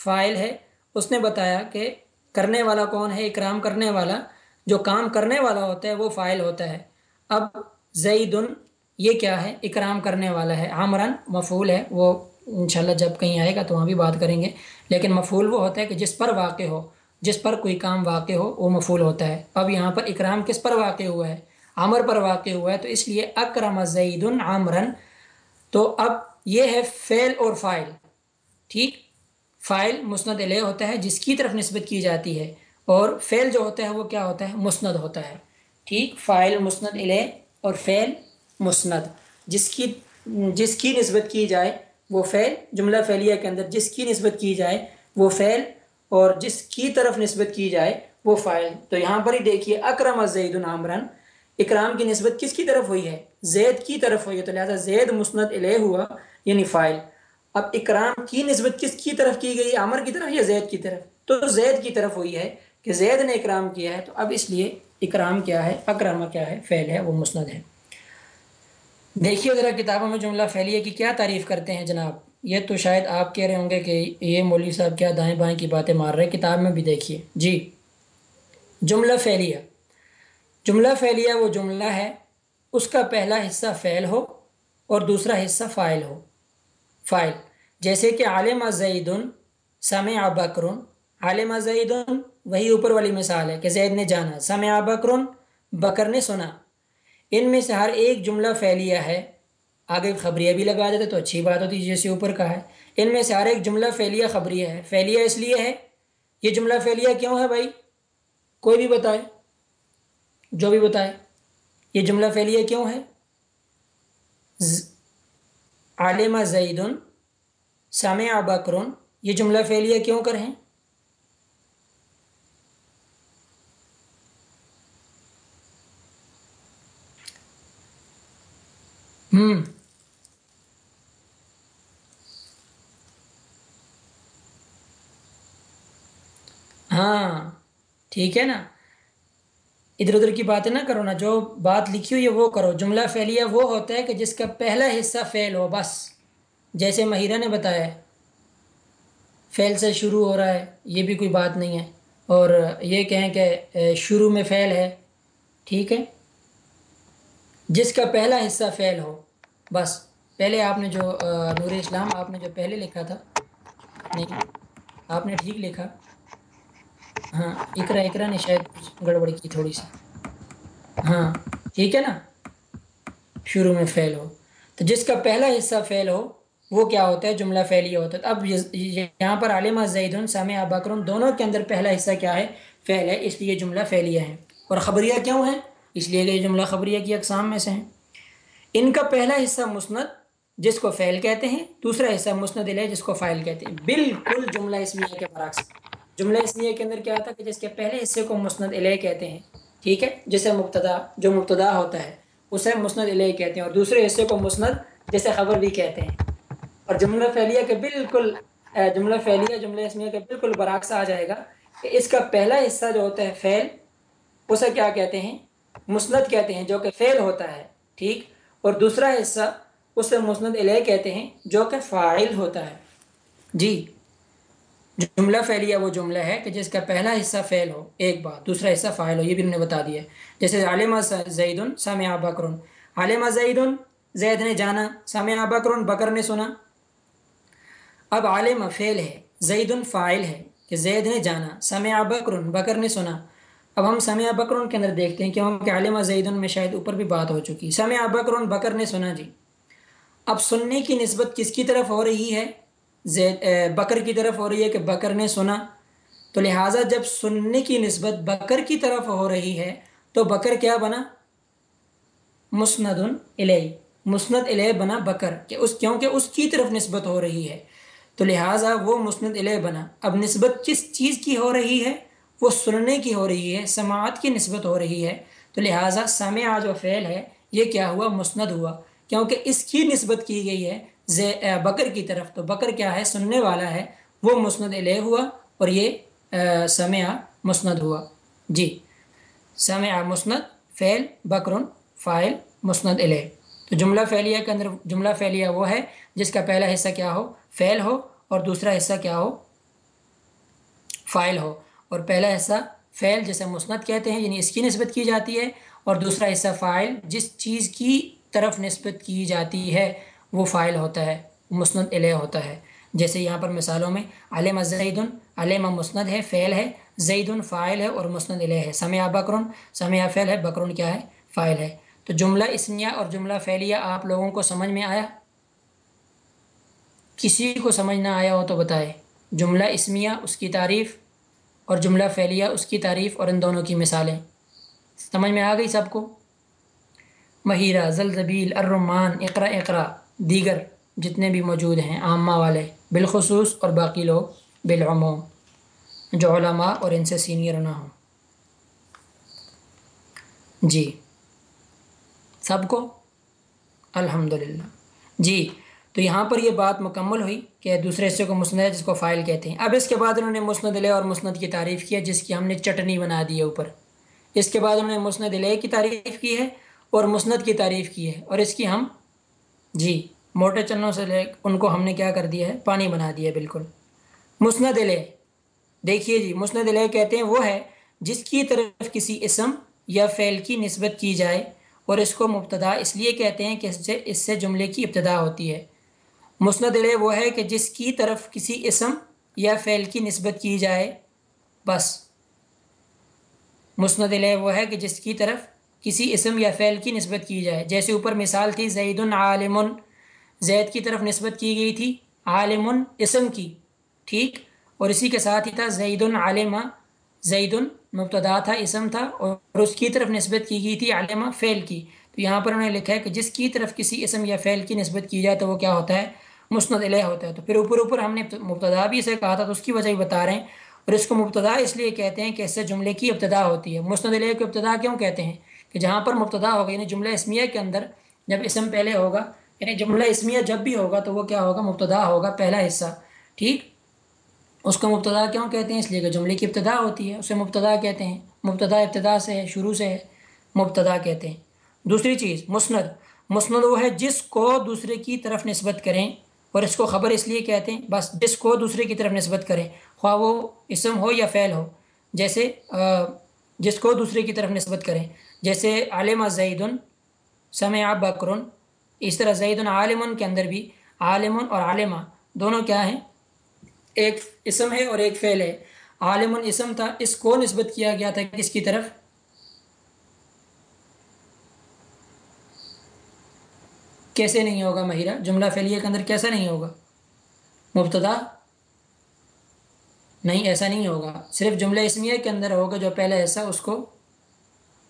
فائل ہے۔ اس نے بتایا کہ کرنے والا کون ہے، اکرام کرنے والا۔ جو کام کرنے والا ہوتا ہے وہ فائل ہوتا ہے۔ اب زید یہ کیا ہے؟ اکرام کرنے والا ہے۔ عمرن مفول ہے۔ وہ انشاءاللہ جب کہیں آئے گا تو وہاں بھی بات کریں گے۔ لیکن مفول وہ ہوتا ہے کہ جس پر واقع ہو، جس پر کوئی کام واقع ہو، وہ مفول ہوتا ہے۔ اب یہاں پر اکرام کس پر واقع ہوا ہے؟ عمر پر واقع ہوا ہے۔ تو اس لیے اکرم زید عمرن تو اب یہ ہے فعل اور فائل۔ ٹھیک؟ فائل مسند علیہ ہوتا ہے، جس کی طرف نسبت کی جاتی ہے۔ اور فعل جو ہوتا ہے، وہ کیا ہوتا ہے؟ مسند ہوتا ہے۔ ٹھیک؟ فائل مسند علیہ اور فعل مسند۔ جس کی جس کی نسبت کی جائے، وہ فعل جملہ فعلیہ کے اندر جس کی نسبت کی جائے، وہ فعل۔ اور جس کی طرف نسبت کی جائے، وہ فائل۔ تو یہاں پر ہی دیکھیے، اکرم زید العمرن اکرام کی نسبت کس کی طرف ہوئی ہے؟ زید کی طرف ہوئی ہے۔ تو لہٰذا زید مسند علیہ ہوا یعنی فائل۔ اب اکرام کی نسبت کس کی طرف کی گئی؟ عمر کی طرف یا زید کی طرف؟ تو زید کی طرف ہوئی ہے کہ زید نے اکرام کیا ہے، تو اب اس لیے اکرام کیا ہے؟ اکرامہ کیا ہے؟ فعل ہے، وہ مسند ہے۔ دیکھیے ذرا کتابوں میں جملہ فعلیہ کی کیا تعریف کرتے ہیں جناب۔ یہ تو شاید آپ کہہ رہے ہوں گے کہ یہ مولوی صاحب کیا دائیں بائیں کی باتیں مار رہے کتاب میں بھی دیکھیے۔ جی جملہ فعلیہ۔ جملہ فعلیہ وہ جملہ ہے، اس کا پہلا حصہ فعل ہو اور دوسرا حصہ فائل ہو۔ فائل۔ جیسے کہ عالم زید سمع بکرن۔ عالم زید وہی اوپر والی مثال ہے کہ زید نے جانا۔ سمع بکرن، بکر نے سنا۔ ان میں سے ہر ایک جملہ فعلیہ ہے۔ آگے خبریہ بھی لگا دیتے تو اچھی بات ہوتی جیسے اوپر کا ہے۔ ان میں سے ہر ایک جملہ فعلیہ خبریہ ہے۔ فعلیہ اس لیے ہے۔ یہ جملہ فعلیہ کیوں ہے بھائی؟ کوئی بھی بتائے۔ جو بھی بتائے۔ یہ جملہ فعلیہ کیوں ہے؟ عالمہ زید سامع بکرون یہ جملہ فعلیہ کیوں کریں ہوں ہاں ٹھیک ہے نا؟ ادھر ادھر کی باتیں نہ کرو نا، جو بات لکھی ہوئی ہے وہ کرو۔ جملہ فعلیہ وہ ہوتا ہے کہ جس کا پہلا حصہ فعل ہو، بس۔ جیسے مہیرہ نے بتایا فعل سے شروع ہو رہا ہے، یہ بھی کوئی بات نہیں ہے۔ اور یہ کہیں کہ شروع میں فعل ہے، ٹھیک ہے؟ جس کا پہلا حصہ فعل ہو، بس۔ پہلے آپ نے جو نور اسلام، آپ نے جو پہلے لکھا تھا، نہیں، آپ نے ٹھیک لکھا۔ ہاں اقرا اقرا نے شاید گڑبڑ کی تھوڑی سی۔ ہاں ٹھیک ہے نا؟ شروع میں فیل ہو۔ تو جس کا پہلا حصہ فیل ہو، وہ کیا ہوتا ہے؟ جملہ فعلیہ ہوتا ہے۔ اب یہاں پر عالمہ زید سامع بکرم دونوں کے اندر پہلا حصہ کیا ہے؟ فعل ہے، اس لیے جملہ فعلیہ ہے۔ اور خبریہ کیوں ہے؟ اس لیے کہ یہ جملہ خبریہ کی اقسام میں سے ہیں۔ ان کا پہلا حصہ مسند، جس کو فعل کہتے ہیں، دوسرا حصہ مسند علیہ جس کو فائل کہتے ہیں۔ بالکل جملہ اسمیہ کے برعکس۔ جملہ اسمیہ کے اندر کیا ہوتا ہے کہ جس کے پہلے حصے کو مسند علیہ کہتے ہیں، ٹھیک ہے؟ جسے مبتدا، جو مبتدا ہوتا ہے، اسے مسند علیہ کہتے ہیں اور دوسرے حصے کو مسند جسے خبر بھی کہتے ہیں۔ اور جملہ فعلیہ کے بالکل جملہ فعلیہ، جملہ اسمیہ کے بالکل برعکس آ جائے گا کہ اس کا پہلا حصہ جو ہوتا ہے فعل، اسے کیا کہتے ہیں؟ مسند کہتے ہیں، جو کہ فعل ہوتا ہے، ٹھیک؟ اور دوسرا حصہ اسے مسند علیہ کہتے ہیں، جو کہ فائل ہوتا ہے۔ جی۔ جملہ فعلیہ وہ جملہ ہے کہ جس کا پہلا حصہ فعل ہو، ایک بات، دوسرا حصہ فائل ہو، یہ بھی ہم نے بتا دیا جیسے عالمہ زید سامع بکرن۔ عالمہ زید زید نے جانا سامع بکرن، بکر نے سنا۔ اب عالم فعل ہے زید فائل ہے کہ زید نے جانا سامع بکرن، بکر نے سنا۔ اب ہم سمع بکرون کے اندر دیکھتے ہیں کیونکہ عالمہ زیدن میں شاید اوپر بھی بات ہو چکی۔ سمع بکرون بکر نے سنا جی۔ اب سننے کی نسبت کس کی طرف ہو رہی ہے؟ بکر کی طرف ہو رہی ہے کہ بکر نے سنا۔ تو لہٰذا جب سننے کی نسبت بکر کی طرف ہو رہی ہے، تو بکر کیا بنا؟ مسند علیہ مسند علیہ بنا بکر، کہ اس کیونکہ اس کی طرف نسبت ہو رہی ہے۔ تو لہٰذا وہ مسند علیہ بنا۔ اب نسبت کس چیز کی ہو رہی ہے؟ وہ سننے کی ہو رہی ہے، سماعت کی نسبت ہو رہی ہے۔ تو لہٰذا سمع جو فعل ہے، یہ کیا ہوا؟ مسند ہوا۔ کیونکہ اس کی نسبت کی گئی ہے بکر کی طرف۔ تو بکر کیا ہے؟ سننے والا ہے۔ وہ مسند علیہ ہوا اور یہ سمع مسند ہوا۔ جی۔ سمع مسند، فعل بکرن فائل مسند علیہ تو جملہ فعلیہ کے اندر، جملہ فعلیہ وہ ہے جس کا پہلا حصہ کیا ہو؟ فعل ہو اور دوسرا حصہ کیا ہو؟ فائل ہو۔ اور پہلا حصہ فعل جسے مسند کہتے ہیں یعنی اس کی نسبت کی جاتی ہے، اور دوسرا حصہ فائل جس چیز کی طرف نسبت کی جاتی ہے۔ وہ فائل ہوتا ہے، مسند علیہ ہوتا ہے۔ جیسے یہاں پر مثالوں میں علم زید علم مسند ہے، فعل ہے زید فائل ہے اور مسند علیہ ہے۔ سمع بکرن، سمع فعل ہے، بکرن کیا ہے؟ فائل ہے۔ تو جملہ اسمیہ اور جملہ فعلیہ آپ لوگوں کو سمجھ میں آیا؟ کسی کو سمجھ نہ آیا ہو تو بتائے جملہ اسمیہ اس کی تعریف اور جملہ فعلیہ اس کی تعریف اور ان دونوں کی مثالیں۔ سمجھ میں آ گئی سب کو؟ مہیرہ، زلزبیل، الرمان اقرا اقرا دیگر جتنے بھی موجود ہیں، عامہ والے، بالخصوص اور باقی لوگ، بالعموم، جو علماء اور ان سے سینئر نہ ہوں۔ جی۔ سب کو؟ الحمد جی تو یہاں پر یہ بات مکمل ہوئی کہ دوسرے حصے کو مسند ہے، جس کو فائل کہتے ہیں۔ اب اس کے بعد انہوں نے مسند لے اور مسند کی تعریف کی ہے، جس کی ہم نے چٹنی بنا دی ہے اوپر۔ اس کے بعد انہوں نے مسند لے کی تعریف کی ہے اور مسند کی تعریف کی ہے اور اس کی ہم جی موٹے چنوں سے لے، ان کو ہم نے کیا کر دیا ہے؟ پانی بنا دیا ہے، بالکل۔ مسند لے۔ دیکھیے جی مسند لے کہتے ہیں وہ ہے جس کی طرف کسی اسم یا فعل کی نسبت کی جائے، اور اس کو مبتدا اس لیے کہتے ہیں کہ اس سے اس سے جملے کی ابتدا ہوتی ہے۔ مسند لے وہ ہے کہ جس کی طرف کسی اسم یا فعل کی نسبت کی جائے، بس۔ مسند لے وہ ہے کہ جس کی طرف کسی اسم یا فعل کی نسبت کی جائے۔ جیسے اوپر مثال تھی زید عالم زید کی طرف نسبت کی گئی تھی عالم اسم کی، ٹھیک؟ اور اسی کے ساتھ ہی تھا زید عالمہ۔ زید مبتدا تھا، اسم تھا، اور اس کی طرف نسبت کی گئی تھی، عالمہ فعل کی۔ تو یہاں پر انہوں نے لکھا ہے کہ جس کی طرف کسی اسم یا فعل کی نسبت کی جائے تو وہ کیا ہوتا ہے؟ مسند علیہ ہوتا ہے۔ تو پھر اوپر اوپر ہم نے مبتدا بھی اسے کہا تھا، تو اس کی وجہ ہی بتا رہے ہیں۔ اور اس کو مبتدا اس لیے کہتے ہیں کہ اس سے جملے کی ابتدا ہوتی ہے۔ مسند علیہ کو ابتدا کیوں کہتے ہیں؟ کہ جہاں پر مبتدا ہوگا یعنی جملہ اسمیہ کے اندر جب اسم پہلے ہوگا یعنی جملہ اسمیہ جب بھی ہوگا تو وہ کیا ہوگا؟ مبتدا ہوگا، پہلا حصہ، ٹھیک؟ اس کو مبتدا کیوں کہتے ہیں؟ اس لیے کہ جملے کی ابتدا ہوتی ہے، اسے مبتدا کہتے ہیں۔ مبتدا ابتدا سے ہے، شروع سے ہے، مبتدا کہتے ہیں۔ دوسری چیز، مسند۔ مسند وہ ہے جس کو دوسرے کی طرف نسبت کریں، اور اس کو خبر اس لیے کہتے ہیں، بس جس کو دوسرے کی طرف نسبت کریں۔ خواہ وہ اسم ہو یا فعل ہو، جیسے جس کو دوسرے کی طرف نسبت کریں۔ جیسے عالم زید سمع بکر اس طرح زید عالم کے اندر بھی عالم اور عالمہ دونوں کیا ہیں؟ ایک اسم ہے اور ایک فعل ہے۔ عالم اسم تھا، اس کو نسبت کیا گیا تھا کس کی طرف؟ کیسے نہیں ہوگا مہیرہ جملہ فعلیہ کے اندر کیسا نہیں ہوگا؟ مبتدا؟ نہیں، ایسا نہیں ہوگا۔ صرف جملہ اسمیہ کے اندر ہوگا جو پہلا ایسا اس کو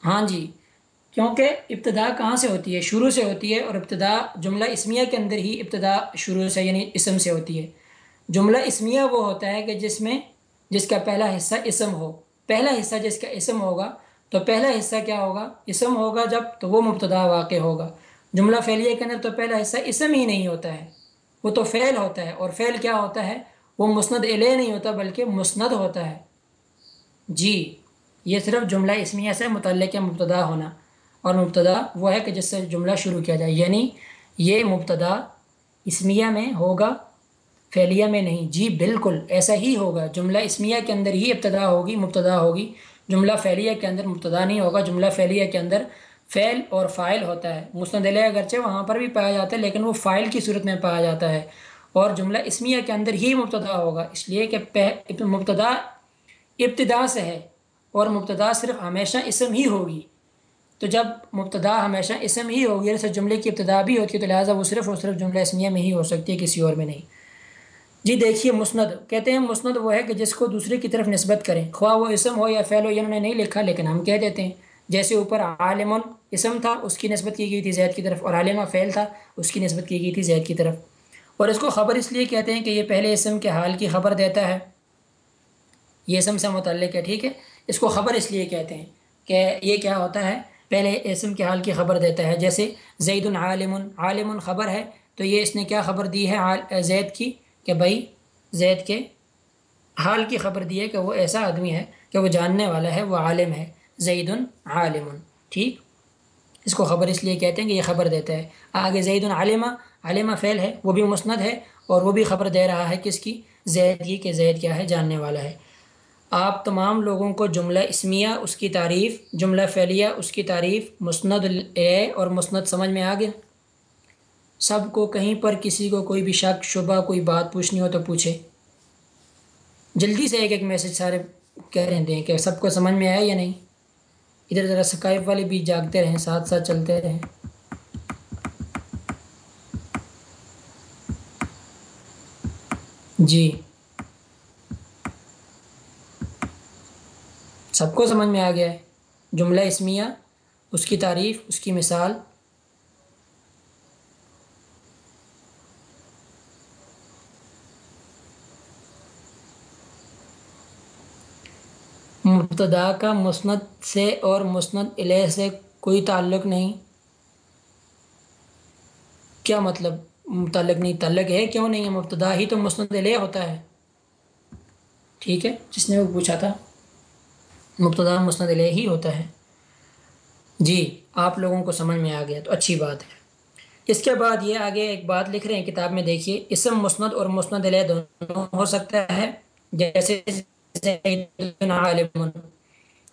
ہاں جی کیونکہ ابتدا کہاں سے ہوتی ہے؟ شروع سے ہوتی ہے اور ابتدا جملہ اسمیہ کے اندر ہی ابتدا شروع سے یعنی اسم سے ہوتی ہے۔ جملہ اسمیہ وہ ہوتا ہے کہ جس میں جس کا پہلا حصہ اسم ہو۔ پہلا حصہ جس کا اسم ہوگا، تو پہلا حصہ کیا ہوگا؟ اسم ہوگا جب تو وہ مبتدا واقع ہوگا۔ جملہ فعلیہ کے اندر تو پہلا حصہ اسم ہی نہیں ہوتا ہے، وہ تو فعل ہوتا ہے۔ اور فعل کیا ہوتا ہے؟ وہ مسند علیہ نہیں ہوتا بلکہ مسند ہوتا ہے۔ جی۔ یہ صرف جملہ اسمیہ سے متعلق مبتدا ہونا۔ اور مبتدا وہ ہے کہ جس سے جملہ شروع کیا جائے یعنی یہ مبتدا اسمیہ میں ہوگا، فعلیہ میں نہیں۔ جی بالکل، ایسا ہی ہوگا۔ جملہ اسمیہ کے اندر ہی ابتدا ہوگی، مبتدا ہوگی۔ جملہ فعلیہ کے اندر مبتدا نہیں ہوگا، جملہ فعلیہ کے اندر فعل اور فائل ہوتا ہے۔ مستند اگرچہ وہاں پر بھی پایا جاتا ہے، لیکن وہ فائل کی صورت میں پایا جاتا ہے۔ اور جملہ اسمیہ کے اندر ہی مبتدا ہوگا، اس لیے کہ مبتدا ابتدا سے ہے۔ اور مبتدا صرف ہمیشہ اسم ہی ہوگی۔ تو جب مبتدا ہمیشہ اسم ہی ہوگی یعنی جیسے جملے کی ابتدا بھی ہوتی ہے، تو لہٰذا وہ صرف اور صرف جملہ اسمیہ میں ہی ہو سکتی ہے، کسی اور میں نہیں۔ جی دیکھیے مسند، کہتے ہیں مسند وہ ہے کہ جس کو دوسرے کی طرف نسبت کریں۔ خواہ وہ اسم ہو یا فعل ہو، یہ انہوں نے نہیں لکھا، لیکن ہم کہہ دیتے ہیں۔ جیسے اوپر عالم اسم تھا، اس کی نسبت کی گئی تھی زید کی طرف، اور عالمہ فعل تھا، اس کی نسبت کی گئی تھی زید کی طرف۔ اور اس کو خبر اس لیے کہتے ہیں کہ یہ پہلے اسم کے حال کی خبر دیتا ہے۔ یہ اسم سے متعلق ہے، ٹھیک ہے؟ اس کو خبر اس لیے کہتے ہیں کہ یہ کیا ہوتا ہے؟ پہلے اسم کے حال کی خبر دیتا ہے، جیسے زید العالم عالم خبر ہے، تو یہ اس نے کیا خبر دی ہے؟ زید کی، کہ بھائی زید کے حال کی خبر دی ہے کہ وہ ایسا آدمی ہے کہ وہ جاننے والا ہے، وہ عالم ہے، زید عالم، ٹھیک؟ اس کو خبر اس لیے کہتے ہیں کہ یہ خبر دیتا ہے۔ آگے زید العالمہ عالمہ فعل ہے، وہ بھی مسند ہے اور وہ بھی خبر دے رہا ہے کس کی؟ زید کی کہ زید کیا ہے؟ جاننے والا ہے۔ آپ تمام لوگوں کو جملہ اسمیہ، اس کی تعریف، جملہ فعلیہ، اس کی تعریف مسند اے اور مسند سمجھ میں آ گیا۔ سب کو کہیں پر کسی کو کوئی بھی شک، شبہ، کوئی بات پوچھنی ہو تو پوچھے جلدی سے ایک ایک میسج سارے کہہ رہے ہیں کہ سب کو سمجھ میں آیا یا نہیں؟ ادھر ذرا سکائب والے بھی جاگتے رہیں، ساتھ ساتھ چلتے رہیں۔ جی۔ سب کو سمجھ میں آ گیا ہے۔ جملہ اسمیہ، اس کی تعریف، اس کی مثال۔ مبتدا کا مسند سے اور مسند علیہ سے کوئی تعلق نہیں۔ کیا مطلب متعلق نہیں، تعلق ہے؟ کیوں نہیں؟ ہے مبتدا ہی تو مسند علیہ ہوتا ہے۔ ٹھیک ہے، جس نے وہ پوچھا تھا۔ مبتدا مسند علیہ ہی ہوتا ہے۔ جی آپ لوگوں کو سمجھ میں آ گیا تو اچھی بات ہے۔ اس کے بعد یہ آگے ایک بات لکھ رہے ہیں، کتاب میں دیکھیے، اسم مسند اور مسند علیہ دونوں ہو سکتا ہے۔ جیسے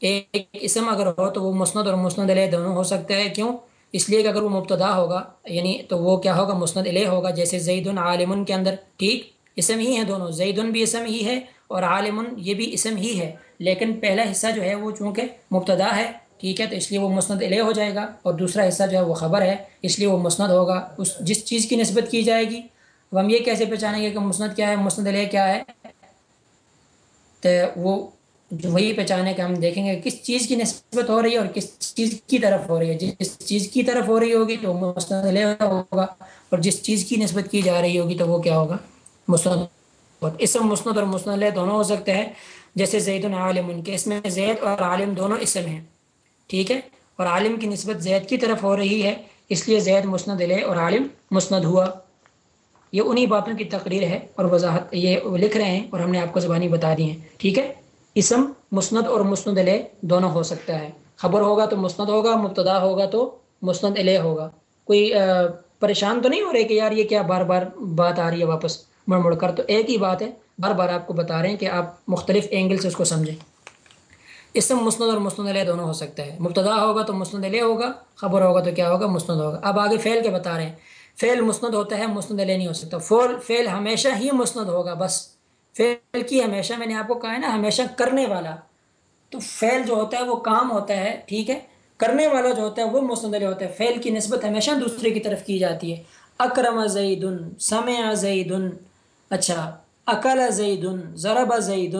ایک اسم اگر ہو تو وہ مسند اور مسند علیہ دونوں ہو سکتا ہے۔ کیوں؟ اس لیے کہ اگر وہ مبتدا ہوگا یعنی تو وہ کیا ہوگا؟ مسند علیہ ہوگا، جیسے زید عالم کے اندر۔ ٹھیک، اسم ہی ہیں دونوں۔ زید بھی اسم ہی ہے اور عالم یہ بھی اسم ہی ہے۔ لیکن پہلا حصہ جو ہے وہ چونکہ مبتدا ہے، ٹھیک ہے، تو اس لیے وہ مسند علیہ ہو جائے گا۔ اور دوسرا حصہ جو ہے وہ خبر ہے، اس لیے وہ مسند ہوگا۔ اس جس چیز کی نسبت کی جائے گی اب ہم یہ کیسے پہچانیں گے کہ مسند کیا ہے، مسند علیہ کیا ہے؟ تو وہ وہی پہچانے کے ہم دیکھیں گے کس چیز کی نسبت ہو رہی ہے اور کس چیز کی طرف ہو رہی ہے۔ جس چیز کی طرف ہو رہی ہوگی تو مسند علیہ ہوگا اور جس چیز کی نسبت کی جا رہی ہوگی تو وہ کیا ہوگا؟ مسند۔ اسم مسند اور مسند دونوں ہو سکتے ہیں۔ جیسے زید العالم ان کے اس میں زید اور عالم دونوں اسم ہیں۔ ٹھیک ہے؟ اور عالم کی نسبت زید کی طرف ہو رہی ہے، اس لیے زید مسند علیہ اور عالم مسند ہوا۔ یہ انہی باتوں کی تقریر ہے اور وضاحت، یہ لکھ رہے ہیں اور ہم نے آپ کو زبانی بتا دی ہیں۔ ٹھیک ہے؟ اسم مسند اور مسند علیہ دونوں ہو سکتا ہے۔ خبر ہوگا تو مسند ہوگا، مبتدا ہوگا تو مسند علیہ ہوگا۔ کوئی پریشان تو نہیں ہو رہے کہ یار یہ کیا بار بار بات آ رہی ہے واپس؟ مڑ مڑ کر تو ایک ہی بات ہے، بار بار آپ کو بتا رہے ہیں کہ آپ مختلف اینگل سے اس کو سمجھیں۔ اسم مسند اور مسند علیہ دونوں ہو سکتا ہے۔ مبتدا ہوگا تو مسند علیہ ہوگا، خبر ہوگا تو کیا ہوگا؟ مسند ہوگا۔ اب آگے فعل کے بتا رہے ہیں۔ فعل مسند ہوتا ہے، مسند علیہ نہیں ہو سکتا۔ فول فعل ہمیشہ ہی مسند ہوگا، بس۔ فعل کی ہمیشہ، میں نے آپ کو کہا ہے نا، ہمیشہ کرنے والا۔ تو فعل جو ہوتا ہے وہ کام ہوتا ہے، ٹھیک ہے؟ کرنے والا جو ہوتا ہے وہ مسند علیہ ہوتا ہے۔ فعل کی نسبت ہمیشہ دوسرے کی طرف کی جاتی ہے۔ اکرم زید سمع زید اچھا اکل زید ضرب زید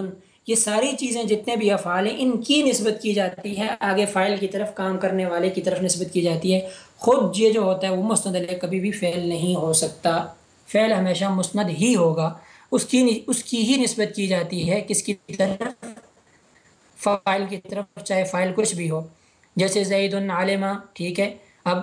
یہ ساری چیزیں جتنے بھی افعال ہیں، ان کی نسبت کی جاتی ہے آگے فائل کی طرف کام کرنے والے کی طرف نسبت کی جاتی ہے۔ خود یہ جو ہوتا ہے، وہ مستند علیہ کبھی بھی فعل نہیں ہو سکتا۔ فعل ہمیشہ مسند ہی ہوگا۔ اس کی اس کی ہی نسبت کی جاتی ہے، کس کی طرف؟ فائل کی طرف، چاہے فائل کچھ بھی ہو۔ جیسے زید العالمہ ٹھیک ہے؟ اب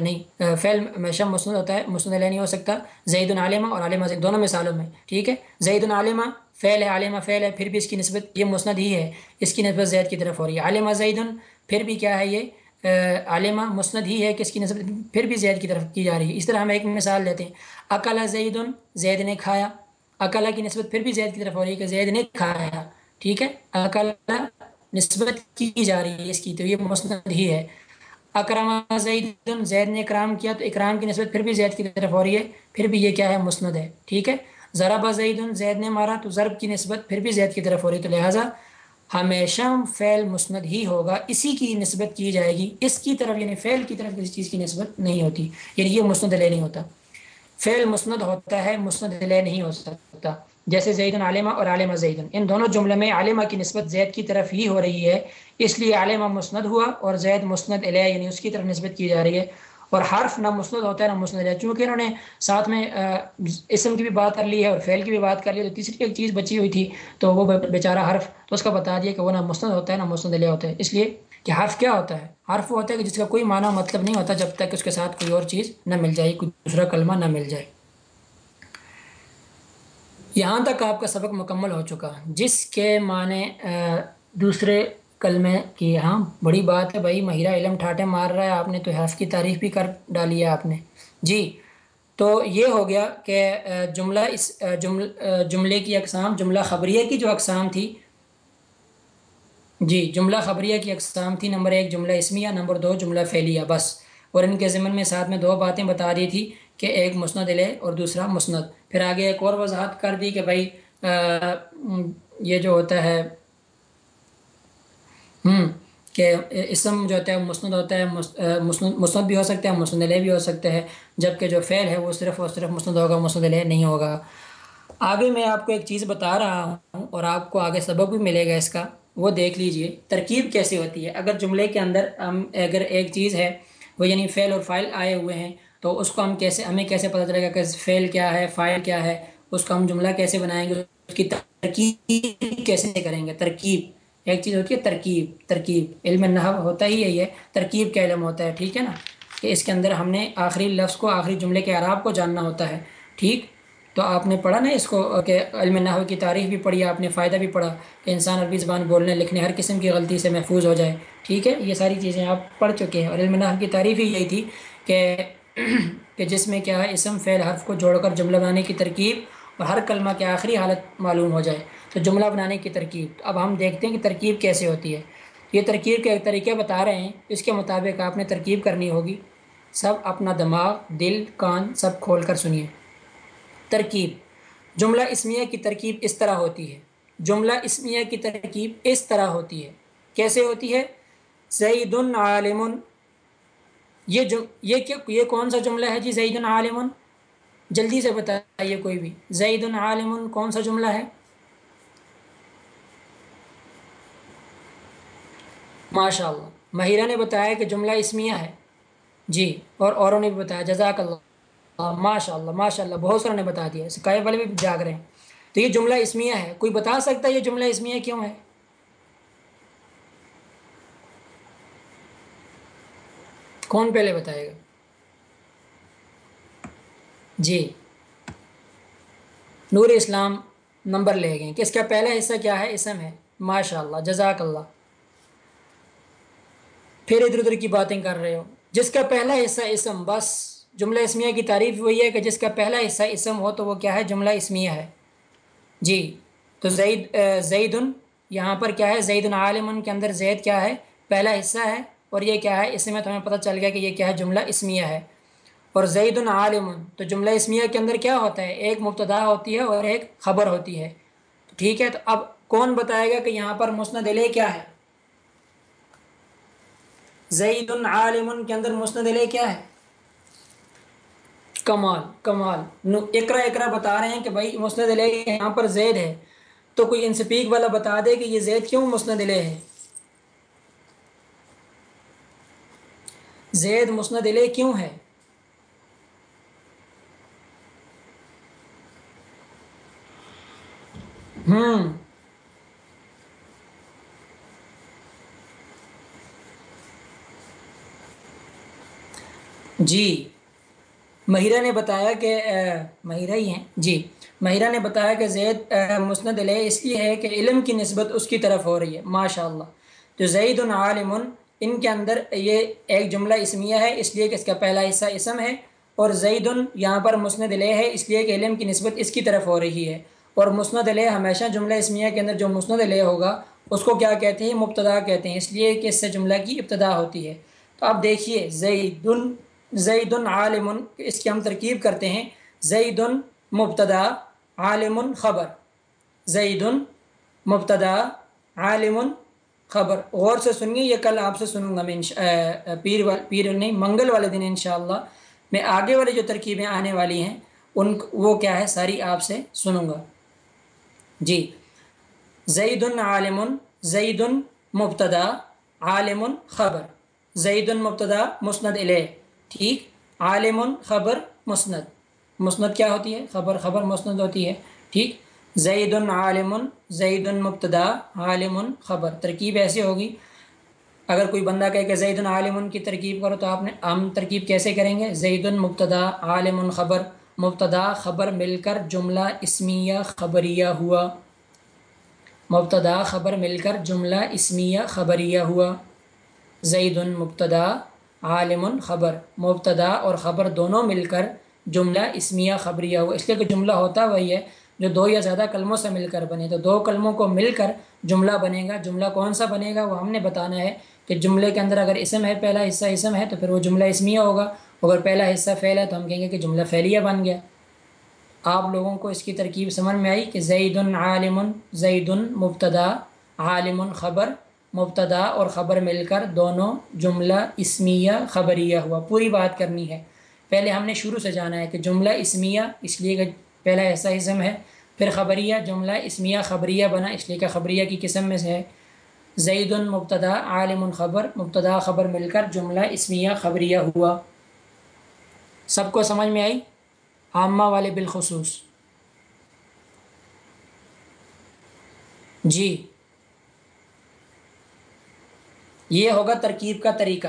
نہیں فعل ہمیشہ مسند ہوتا ہے، مسند علیہ نہیں ہو سکتا۔ زید العالمہ اور عالمہ دونوں مثالوں میں، ٹھیک ہے؟ زید العالمہ فعل ہے عالمہ فعل ہے، پھر بھی اس کی نسبت یہ مسند ہی ہے، اس کی نسبت زید کی طرف ہو رہی ہے۔ عالمہ زید پھر بھی کیا ہے یہ؟ عالمہ مسند ہی ہے کس کی نسبت پھر بھی زید کی طرف کی جا رہی ہے۔ اس طرح ہم ایک مثال لیتے ہیں۔ اکلا زید زید نے کھایا۔ اکلا کی نسبت پھر بھی زید کی طرف ہو رہی ہے کہ زید نے کھایا، ٹھیک ہے؟ اکلا نسبت کی جا رہی ہے اس کی، تو یہ مسند ہی ہے۔ اکرم زید زید نے اکرام کیا تو اکرام کی نسبت پھر بھی زید کی طرف ہو رہی ہے، پھر بھی یہ کیا ہے، مسند ہے، ٹھیک ہے؟ ضرب زید زید نے مارا تو ضرب کی نسبت پھر بھی زید کی طرف ہو رہی ہے، تو لہٰذا ہمیشہ فعل مسند ہی ہوگا، اسی کی نسبت کی جائے گی، اس کی طرف یعنی فعل کی طرف کسی چیز کی نسبت نہیں ہوتی یعنی یہ مسند علیہ نہیں ہوتا۔ فعل مسند ہوتا ہے، مسند علیہ نہیں ہو سکتا۔ جیسے زید عالمہ اور عالمہ زید ان دونوں جملے میں عالمہ کی نسبت زید کی طرف ہی ہو رہی ہے، اس لیے عالمہ مسند ہوا اور زید مسند علیہ یعنی اس کی طرف نسبت کی جا رہی ہے۔ اور حرف نہ مسند ہوتا ہے، نہ مسند علیہ چونکہ انہوں نے ساتھ میں اسم کی بھی بات کر لی ہے اور فعل کی بھی بات کر لی ہے، تو تیسری ایک چیز بچی ہوئی تھی، تو وہ بیچارہ حرف، تو اس کا بتا دیا کہ وہ نہ مسند ہوتا ہے، نہ مسند علیہ ہوتا ہے۔ اس لیے کہ حرف کیا ہوتا ہے؟ حرف وہ ہوتا ہے کہ جس کا کوئی معنی مطلب نہیں ہوتا جب تک اس کے ساتھ کوئی اور چیز نہ مل جائے، کوئی دوسرا کلمہ نہ مل جائے۔ یہاں تک آپ کا سبق مکمل ہو چکا۔ جس کے معنی دوسرے کلمے کی۔ ہاں بڑی بات ہے بھائی مہیرہ علم ٹھاٹے مار رہا ہے۔ آپ نے تو حرف کی تعریف بھی کر ڈالی ہے آپ نے۔ جی تو یہ ہو گیا کہ جملہ اس جمل جملے کی اقسام، جملہ خبریہ کی جو اقسام تھی۔ جی جملہ خبریہ کی اقسام تھی۔ نمبر ایک، جملہ اسمیہ، نمبر دو، جملہ فعلیہ، بس۔ اور ان کے ضمن میں ساتھ میں دو باتیں بتا دی تھی۔ کہ ایک مسند علیہ اور دوسرا مسند۔ پھر آگے ایک اور وضاحت کر دی کہ بھائی یہ جو ہوتا ہے ہوں کہ اسم جو ہوتا ہے، مسند ہوتا ہے مسند بھی ہو سکتا ہے، مسند علیہ بھی ہو سکتا ہے، جبکہ جو فعل ہے وہ صرف اور صرف مسند ہوگا، مسند علیہ نہیں ہوگا۔ آگے میں آپ کو ایک چیز بتا رہا ہوں اور آپ کو آگے سبق بھی ملے گا اس کا، وہ دیکھ لیجیے، ترکیب کیسے ہوتی ہے؟ اگر جملے کے اندر ہم، اگر ایک چیز ہے، وہ یعنی فعل اور فائل آئے ہوئے ہیں تو اس کو ہم کیسے ہمیں کیسے پتہ چلے گا کہ فعل کیا ہے فائل کیا ہے؟ اس کا ہم جملہ کیسے بنائیں گے؟ اس کی ترکیب کیسے کریں گے؟ ترکیب۔ ایک چیز ہوتی ہے ترکیب ترکیب۔ علم نحو ہوتا ہی یہی ہے، ترکیب کا علم ہوتا ہے، ٹھیک ہے نا؟ کہ اس کے اندر ہم نے آخری لفظ کو، آخری جملے کے عراب کو جاننا ہوتا ہے، ٹھیک؟ تو آپ نے پڑھا نا اس کو، کہ علم نحو کی تاریخ بھی پڑھی، آپ نے فائدہ بھی پڑھا کہ انسان عربی زبان بولنے، لکھنے، ہر قسم کی غلطی سے محفوظ ہو جائے، ٹھیک ہے؟ یہ ساری چیزیں آپ پڑھ چکے ہیں اور علم نحو کی تعریف ہی یہی تھی کہ کہ جس میں کیا ہے، اسم، فعل، حرف کو جوڑ کر جملہ بنانے کی ترکیب اور ہر کلمہ کے آخری حالت معلوم ہو جائے۔ تو جملہ بنانے کی ترکیب۔ اب ہم دیکھتے ہیں کہ ترکیب کیسے ہوتی ہے۔ یہ ترکیب کے ایک طریقے بتا رہے ہیں۔ اس کے مطابق آپ نے ترکیب کرنی ہوگی۔ سب اپنا دماغ، دل، کان سب کھول کر سنیے۔ ترکیب۔ جملہ اسمیہ کی ترکیب اس طرح ہوتی ہے۔ جملہ اسمیہ کی ترکیب اس طرح ہوتی ہے۔ کیسے ہوتی ہے؟ زید عالم یہ جو یہ کیا یہ کون سا جملہ ہے جی؟ زید عالم جلدی سے بتائیے کوئی بھی۔ زید عالم کون سا جملہ ہے؟ ماشاء اللہ مہیرہ نے بتایا کہ جملہ اسمیہ ہے۔ جی اور اوروں نے بھی بتایا۔ جزاک اللہ۔ ماشاء اللہ ماشاء اللہ بہت ساروں نے بتا دیا۔ سکائے والے بھی جاگ رہے ہیں۔ تو یہ جملہ اسمیہ ہے۔ کوئی بتا سکتا ہے یہ جملہ اسمیہ کیوں ہے؟ کون پہلے بتائے گا؟ جی۔ نور اسلام نمبر لے گئے۔ کہ اس کا پہلا حصہ کیا ہے؟ اسم ہے۔ ماشاء اللہ جزاک اللہ۔ پھر ادھر ادھر کی باتیں کر رہے ہو۔ جس کا پہلا حصہ اسم، بس جملہ اسمیہ کی تعریف وہی ہے کہ جس کا پہلا حصہ اسم ہو تو وہ کیا ہے؟ جملہ اسمیہ ہے۔ جی تو زید زید یہاں پر کیا ہے؟ زید عالم کے اندر زید کیا ہے؟ پہلا حصہ ہے۔ اور یہ کیا ہے؟ اس میں تمہیں پتہ چل گیا کہ یہ کیا ہے؟ جملہ اسمیہ ہے۔ اور زید عالم، تو جملہ اسمیہ کے اندر کیا ہوتا ہے؟ ایک مبتدا ہوتی ہے اور ایک خبر ہوتی ہے۔ ٹھیک ہے، تو اب کون بتائے گا کہ یہاں پر مسند علیہ کیا ہے؟ زید عالم کے اندر مسند علیہ کیا ہے؟ کمال کمال۔ اقرا اقرا بتا رہے ہیں کہ بھائی مسند علیہ یہاں پر زید ہے۔ تو کوئی انسپیک والا بتا دے کہ یہ زید کیوں مسند علیہ ہے؟ زید مسند علیہ کیوں ہے؟ ہوں جی۔ مہیرہ نے بتایا کہ مہیرہ ہی ہیں۔ جی۔ مہیرہ نے بتایا کہ زید مسند علیہ اس لیے ہے کہ علم کی نسبت اس کی طرف ہو رہی ہے۔ ماشاء اللہ تو زید عالم ان کے اندر یہ ایک جملہ اسمیہ ہے، اس لیے کہ اس کا پہلا حصہ اسم ہے، اور زید یہاں پر مسند علیہ ہے، اس لیے کہ علم کی نسبت اس کی طرف ہو رہی ہے۔ اور مسند علیہ ہمیشہ جملہ اسمیہ کے اندر جو مسند علیہ ہوگا، اس کو کیا کہتے ہیں؟ مبتدا کہتے ہیں، اس لیے کہ اس سے جملہ کی ابتدا ہوتی ہے۔ تو آپ دیکھیے زید زید عالم اس کی ہم ترکیب کرتے ہیں زید مبتدا عالم خبر۔ زید مبتدا عالم خبر غور سے سنیے، یہ کل آپ سے سنوں گا میں پیر وال پیر نہیں، منگل والے دن انشاءاللہ میں آگے والی جو ترکیبیں آنے والی ہیں، ان وہ کیا ہے؟ ساری آپ سے سنوں گا۔ جی۔ زید عالم زید مبتدا عالم خبر۔ زید مبتدا، مسند علیہ ٹھیک۔ عالم خبر، مسند۔ مسند کیا ہوتی ہے؟ خبر خبر، مسند ہوتی ہے۔ ٹھیک۔ زید عالم زید مبتدا عالم خبر۔ ترکیب ایسے ہوگی۔ اگر کوئی بندہ کہے کہ زید عالم کی ترکیب کرو تو آپ نے عام ترکیب کیسے کریں گے؟ زید مبتدا عالم خبر۔ مبتدا خبر مل کر جملہ اسمیہ خبریہ ہوا۔ مبتدا خبر مل کر جملہ اسمیہ خبریہ ہوا۔ زید مبتدا عالم خبر۔ مبتدا اور خبر دونوں مل کر جملہ اسمیہ خبریہ ہوا۔ اس لیے کہ جملہ ہوتا وہی ہے۔ جو دو یا زیادہ کلموں سے مل کر بنے، تو دو کلموں کو مل کر جملہ بنے گا۔ جملہ کون سا بنے گا؟ وہ ہم نے بتانا ہے کہ جملے کے اندر اگر اسم ہے، پہلا حصہ اسم ہے، تو پھر وہ جملہ اسمیہ ہوگا۔ اگر پہلا حصہ فعل ہے، تو ہم کہیں گے کہ جملہ فعلیہ بن گیا۔ آپ لوگوں کو اس کی ترکیب سمجھ میں آئی کہ زید عالم زید مبتدا عالم خبر، مبتدا اور خبر مل کر دونوں جملہ اسمیہ، خبریہ ہوا۔ پوری بات کرنی ہے۔ پہلے ہم نے شروع سے جانا ہے کہ جملہ اسمیہ اس لیے کہ پہلا ایسا اسم ہے، پھر خبریہ، جملہ اسمیہ خبریہ بنا، اس لیے کہ خبریہ کی قسم میں سے ہے۔ زید مبتدا، عالم خبر، مبتدا خبر مل کر جملہ اسمیہ خبریہ ہوا۔ سب کو سمجھ میں آئی؟ عامہ والے بالخصوص۔ جی۔ یہ ہوگا ترکیب کا طریقہ۔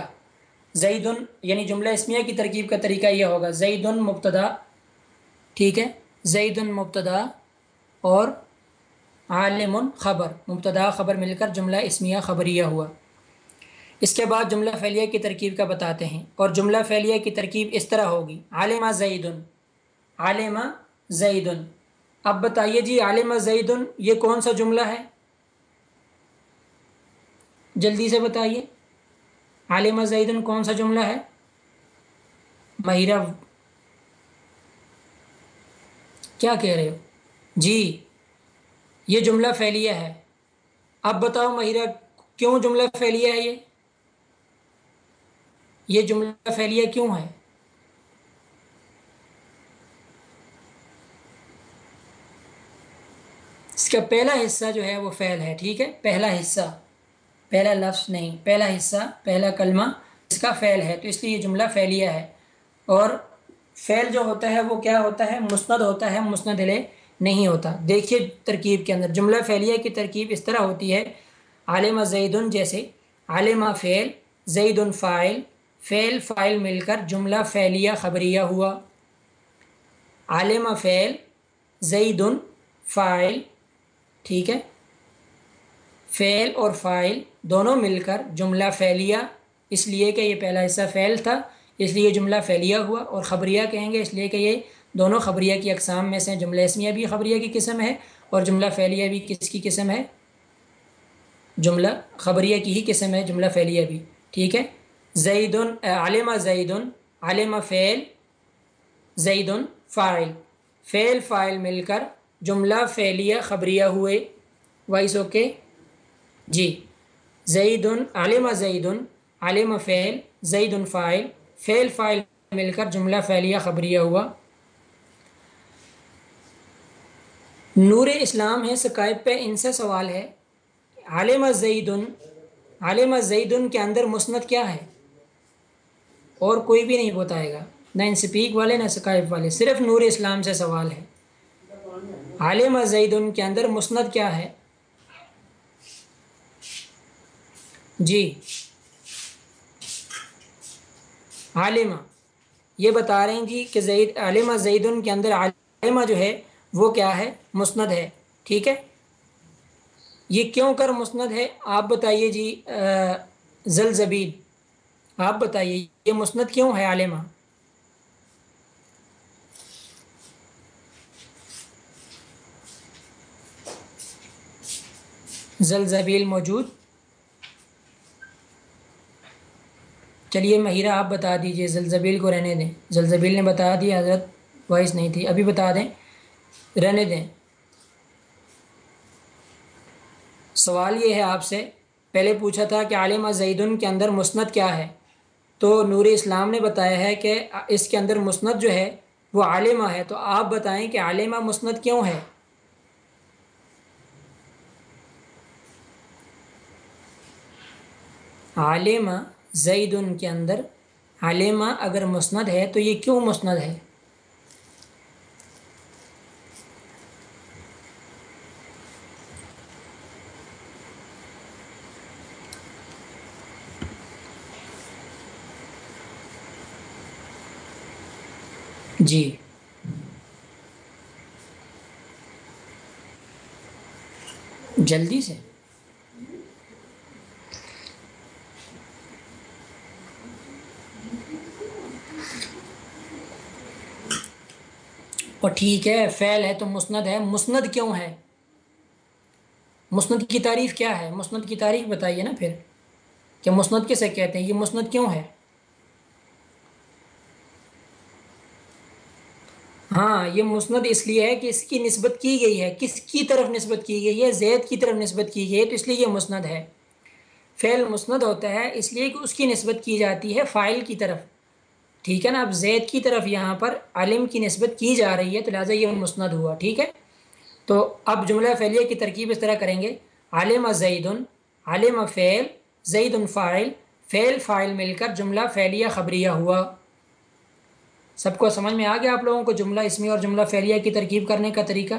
زید یعنی جملہ اسمیہ کی ترکیب کا طریقہ یہ ہوگا۔ زید مبتدا، ٹھیک ہے؟ زید مبتدا اور عالم خبر، مبتدا خبر مل کر جملہ اسمیہ خبریہ ہوا۔ اس کے بعد جملہ فعلیہ کی ترکیب کا بتاتے ہیں اور جملہ فعلیہ کی ترکیب اس طرح ہوگی۔ عالمہ زید عالمہ زید اب بتائیے جی عالمہ زید یہ کون سا جملہ ہے؟ جلدی سے بتائیے۔ عالمہ زید کون سا جملہ ہے؟ مہیرہ کیا کہہ رہے ہو؟ جی یہ جملہ فعلیہ ہے۔ اب بتاؤ مہیرہ، کیوں جملہ فعلیہ ہے یہ؟ یہ جملہ فعلیہ کیوں ہے؟ اس کا پہلا حصہ جو ہے وہ فعل ہے، ٹھیک ہے؟ پہلا حصہ، پہلا لفظ نہیں، پہلا حصہ، پہلا کلمہ اس کا فعل ہے، تو اس لیے یہ جملہ فعلیہ ہے۔ اور فعل جو ہوتا ہے وہ کیا ہوتا ہے؟ مسند ہوتا ہے، مسند لے نہیں ہوتا۔ دیکھیے ترکیب کے اندر، جملہ فعلیہ کی ترکیب اس طرح ہوتی ہے۔ عالمہ زید جیسے عالمہ فعل، زید فائل فعل فائل مل کر جملہ فعلیہ خبریہ ہوا۔ عالمہ فعل، زید فائل ٹھیک ہے؟ فعل اور فائل دونوں مل کر جملہ فعلیہ۔ اس لیے کہ یہ پہلا حصہ فعل تھا۔ اس لیے جملہ فعلیہ ہوا اور خبریہ کہیں گے اس لیے کہ یہ دونوں خبریہ کی اقسام میں سے جملہ اسمیہ بھی خبریہ کی قسم ہے اور جملہ فعلیہ بھی کس کی قسم ہے؟ جملہ خبریہ کی ہی قسم ہے، جملہ فعلیہ بھی۔ ٹھیک ہے؟ زید علامہ زید علامہ فعل زید فائل فعل فائل مل کر جملہ فعلیہ خبریہ ہوئے۔ Voice okay? جی۔ زید علامہ زید علامہ فعل زید فائل فعل فائل مل کر جملہ فعلیہ خبریہ ہوا۔ نور اسلام ہے سکائب پہ ان سے سوال ہے۔ عالم زید عالم زید کے اندر مسند کیا ہے؟ اور کوئی بھی نہیں بتائے گا، نہ ان سپیک والے، نہ سکائب والے۔ صرف نور اسلام سے سوال ہے۔ عالم زید کے اندر مسند کیا ہے؟ جی۔ عالمہ۔ یہ بتا رہے ہیں جی کہ زید، عالمہ زید کے اندر عالمہ جو ہے، وہ کیا ہے؟ مسند ہے۔ ٹھیک ہے؟ یہ کیوں کر مسند ہے؟ آپ بتائیے جی زلزبید آپ بتائیے، یہ مسند کیوں ہے عالمہ؟ زلزبیل موجود چلیے مہیرہ، آپ بتا دیجیے، زلزبیل کو رہنے دیں۔ زلزبیل نے بتا دیا، حضرت وائس نہیں تھی۔ ابھی بتا دیں۔ رہنے دیں۔ سوال یہ ہے آپ سے، پہلے پوچھا تھا کہ عالمہ زیدن کے اندر مسند کیا ہے؟ تو نور اسلام نے بتایا ہے کہ اس کے اندر مسند جو ہے، وہ عالمہ ہے۔ تو آپ بتائیں کہ عالمہ مسند کیوں ہے؟ عالمہ زید کے اندر۔ عالمہ اگر مسند ہے تو یہ کیوں مسند ہے؟ جی۔ جلدی سے۔ اور ٹھیک ہے، فعل ہے تو مسند ہے۔ مسند کیوں ہے؟ مسند کی تعریف کیا ہے؟ مسند کی تعریف بتائیے نا پھر کہ مسند کسے کہتے ہیں؟ یہ مسند کیوں ہے؟ ہاں یہ مسند اس لیے ہے کہ اس کی نسبت کی گئی ہے۔ کس کی طرف نسبت کی گئی ہے؟ زید کی طرف نسبت کی گئی ہے، تو اس لیے یہ مسند ہے۔ فعل مسند ہوتا ہے اس لیے کہ اس کی نسبت کی جاتی ہے فائل کی طرف۔ ٹھیک ہے نا؟ اب زید کی طرف یہاں پر علم کی نسبت کی جا رہی ہے، تو لہٰذا یہ مسند ہوا، ٹھیک ہے؟ تو اب جملہ فعلیہ کی ترکیب اس طرح کریں گے۔ عالم زید علم فعل، زید فائل فعل فائل مل کر جملہ فعلیہ خبریہ ہوا۔ سب کو سمجھ میں آ گیا آپ لوگوں کو جملہ اسمی اور جملہ فعلیہ کی ترکیب کرنے کا طریقہ؟